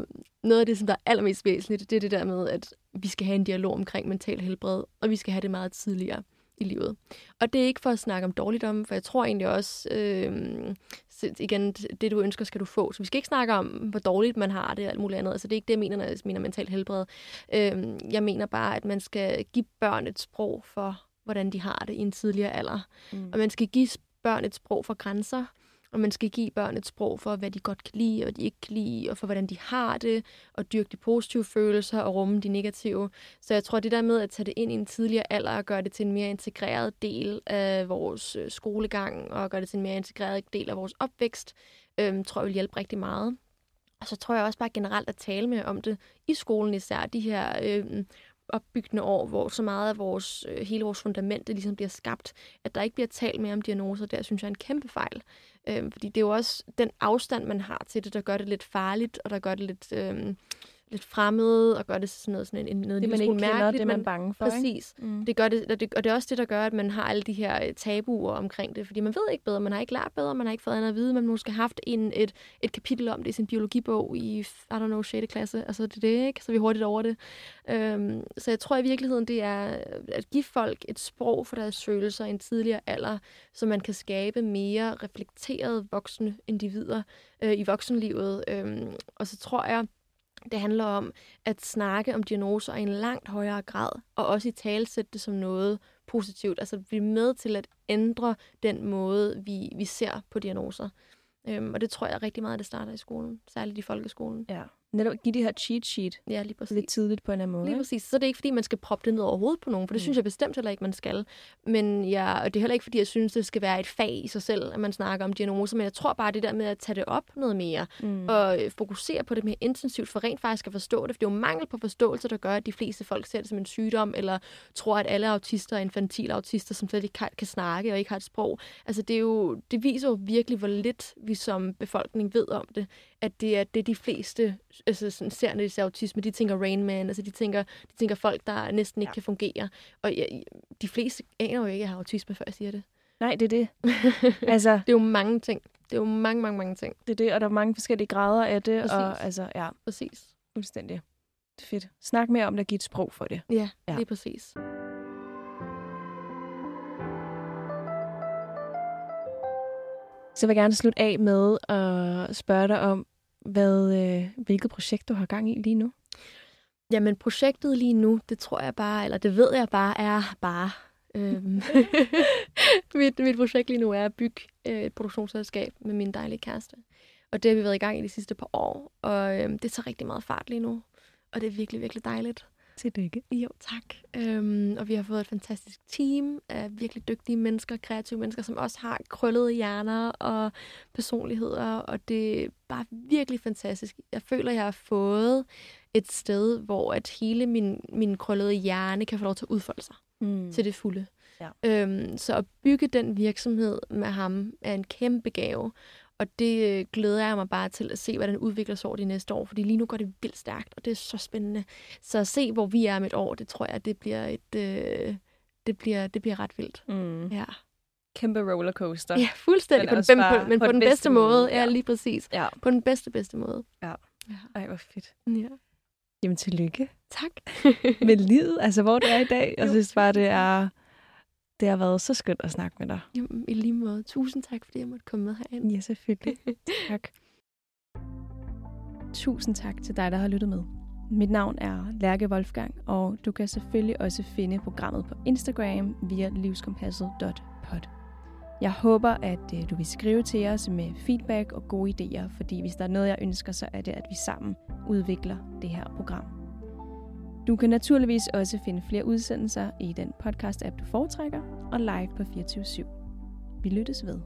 noget af det, som der er allermest væsentligt, det er det der med, at vi skal have en dialog omkring mental helbred, og vi skal have det meget tidligere i livet. Og det er ikke for at snakke om dårligdom, for jeg tror egentlig også, øh, igen, det du ønsker, skal du få. Så vi skal ikke snakke om, hvor dårligt man har det og alt muligt andet. Altså det er ikke det, jeg mener, når jeg mener mental helbred. Øh, jeg mener bare, at man skal give børn et sprog for, hvordan de har det i en tidligere alder. Mm. Og man skal give børn et sprog for grænser, og man skal give børn et sprog for, hvad de godt kan lide, og hvad de ikke kan lide, og for, hvordan de har det, og dyrke de positive følelser, og rumme de negative. Så jeg tror, det der med at tage det ind i en tidligere alder, og gøre det til en mere integreret del af vores øh, skolegang, og gøre det til en mere integreret del af vores opvækst, øhm, tror jeg vil hjælpe rigtig meget. Og så tror jeg også bare generelt at tale med om det i skolen især, de her øhm, opbyggende år, hvor så meget af vores, øh, hele vores fundament ligesom bliver skabt, at der ikke bliver talt mere om diagnoser, der synes jeg er en kæmpe fejl. Øh, fordi det er jo også den afstand, man har til det, der gør det lidt farligt, og der gør det lidt, øh, lidt fremmed, og gør det sådan noget, sådan en, noget Det, man ikke kender, mærkeligt. det er man men- bange for, ikke? Præcis. Mm. Det gør det, og det, og det er også det, der gør, at man har alle de her øh, tabuer omkring det, fordi man ved ikke bedre, man har ikke lært bedre, man har ikke fået andet at vide, man har måske haft en, et, et kapitel om det i sin biologibog i, I don't know, 6. klasse, altså det er det, ikke? Så er vi hurtigt over det. Øhm, så jeg tror i virkeligheden, det er at give folk et sprog for deres følelser i en tidligere alder, så man kan skabe mere reflekterede voksne individer øh, i voksenlivet. Øhm, og så tror jeg, det handler om at snakke om diagnoser i en langt højere grad, og også i talsætte det som noget positivt. Altså blive med til at ændre den måde, vi, vi ser på diagnoser. Øhm, og det tror jeg rigtig meget, det starter i skolen, særligt i folkeskolen. Ja. Netop give det her cheat sheet Ja, lige præcis. lidt tidligt på en eller anden måde. Lige præcis. Så det er ikke, fordi man skal proppe det ned over hovedet på nogen, for det Mm. synes jeg bestemt heller ikke, man skal. Men jeg, og det er heller ikke, fordi jeg synes, det skal være et fag i sig selv, at man snakker om diagnoser, men jeg tror bare, det der med at tage det op noget mere, Mm. og øh, fokusere på det mere intensivt, for rent faktisk at forstå det. For det er jo mangel på forståelse, der gør, at de fleste folk ser det som en sygdom, eller tror, at alle autister er infantile autister, som slet ikke kan, kan snakke og ikke har et sprog. Altså det, er jo, det viser jo virkelig, hvor lidt vi som befolkning ved om det. At det er det, de fleste altså sådan, ser, når de ser autisme. De tænker Rain Man, altså de tænker, de tænker folk, der næsten ikke Ja. kan fungere. Og ja, de fleste aner jo ikke, at jeg har autisme, før jeg siger det. Nej, det er det. altså, Det er jo mange ting. Det er jo mange, mange, mange ting. det er det, og der er mange forskellige grader af det. Og Præcis. altså, ja, Præcis. fuldstændig. Det er fedt. Snak mere om det, giv et sprog for det. Ja, Ja. ja. lige præcis. Så vil jeg gerne slutte af med at spørge dig om, hvad, øh, hvilket projekt du har gang i lige nu. Jamen, projektet lige nu, det tror jeg bare, eller det ved jeg bare, er bare... Øhm, mit, mit projekt lige nu er at bygge øh, et produktionsselskab med min dejlige kæreste. Og det har vi været i gang i de sidste par år. Og øhm, det tager rigtig meget fart lige nu. Og det er virkelig, virkelig dejligt. Tillykke. Jo, tak. Øhm, og vi har fået et fantastisk team af virkelig dygtige mennesker, kreative mennesker, som også har krøllede hjerner og personligheder, og det er bare virkelig fantastisk. Jeg føler, jeg har fået et sted, hvor at hele min, min krøllede hjerne kan få lov til at udfolde sig Mm. til det fulde. Ja. Øhm, så at bygge den virksomhed med ham er en kæmpe gave, og det øh, glæder jeg mig bare til at se, hvordan den udvikler sig over de næste år, fordi lige nu går det vildt stærkt, og det er så spændende. Så at se, hvor vi er om et år, det tror jeg, det bliver et... Øh, det bliver, det bliver ret vildt. Mm. Ja, Kæmpe rollercoaster. ja fuldstændig. Men På den, bare på, men på, den bedste måde. Ja, ja. lige præcis. ja. På den bedste, bedste måde. Ja. ja. Ej, hvor fedt. ja. Jamen, tillykke Tak. med livet, altså hvor du er i dag. Jeg synes bare, det er, det har været så skønt at snakke med dig. Jamen, I lige måde. Tusind tak, fordi jeg måtte komme med herind. Ja, selvfølgelig. tak. Tusind tak til dig, der har lyttet med. Mit navn er Lærke Wolfgang, og du kan selvfølgelig også finde programmet på Instagram via livskompasset.pod. Jeg håber, at øh, du vil skrive til os med feedback og gode idéer, fordi hvis der er noget, jeg ønsker, så er det, at vi sammen udvikler det her program. Du kan naturligvis også finde flere udsendelser i den podcast-app, du foretrækker, og live på 24 /7. Vi lyttes ved.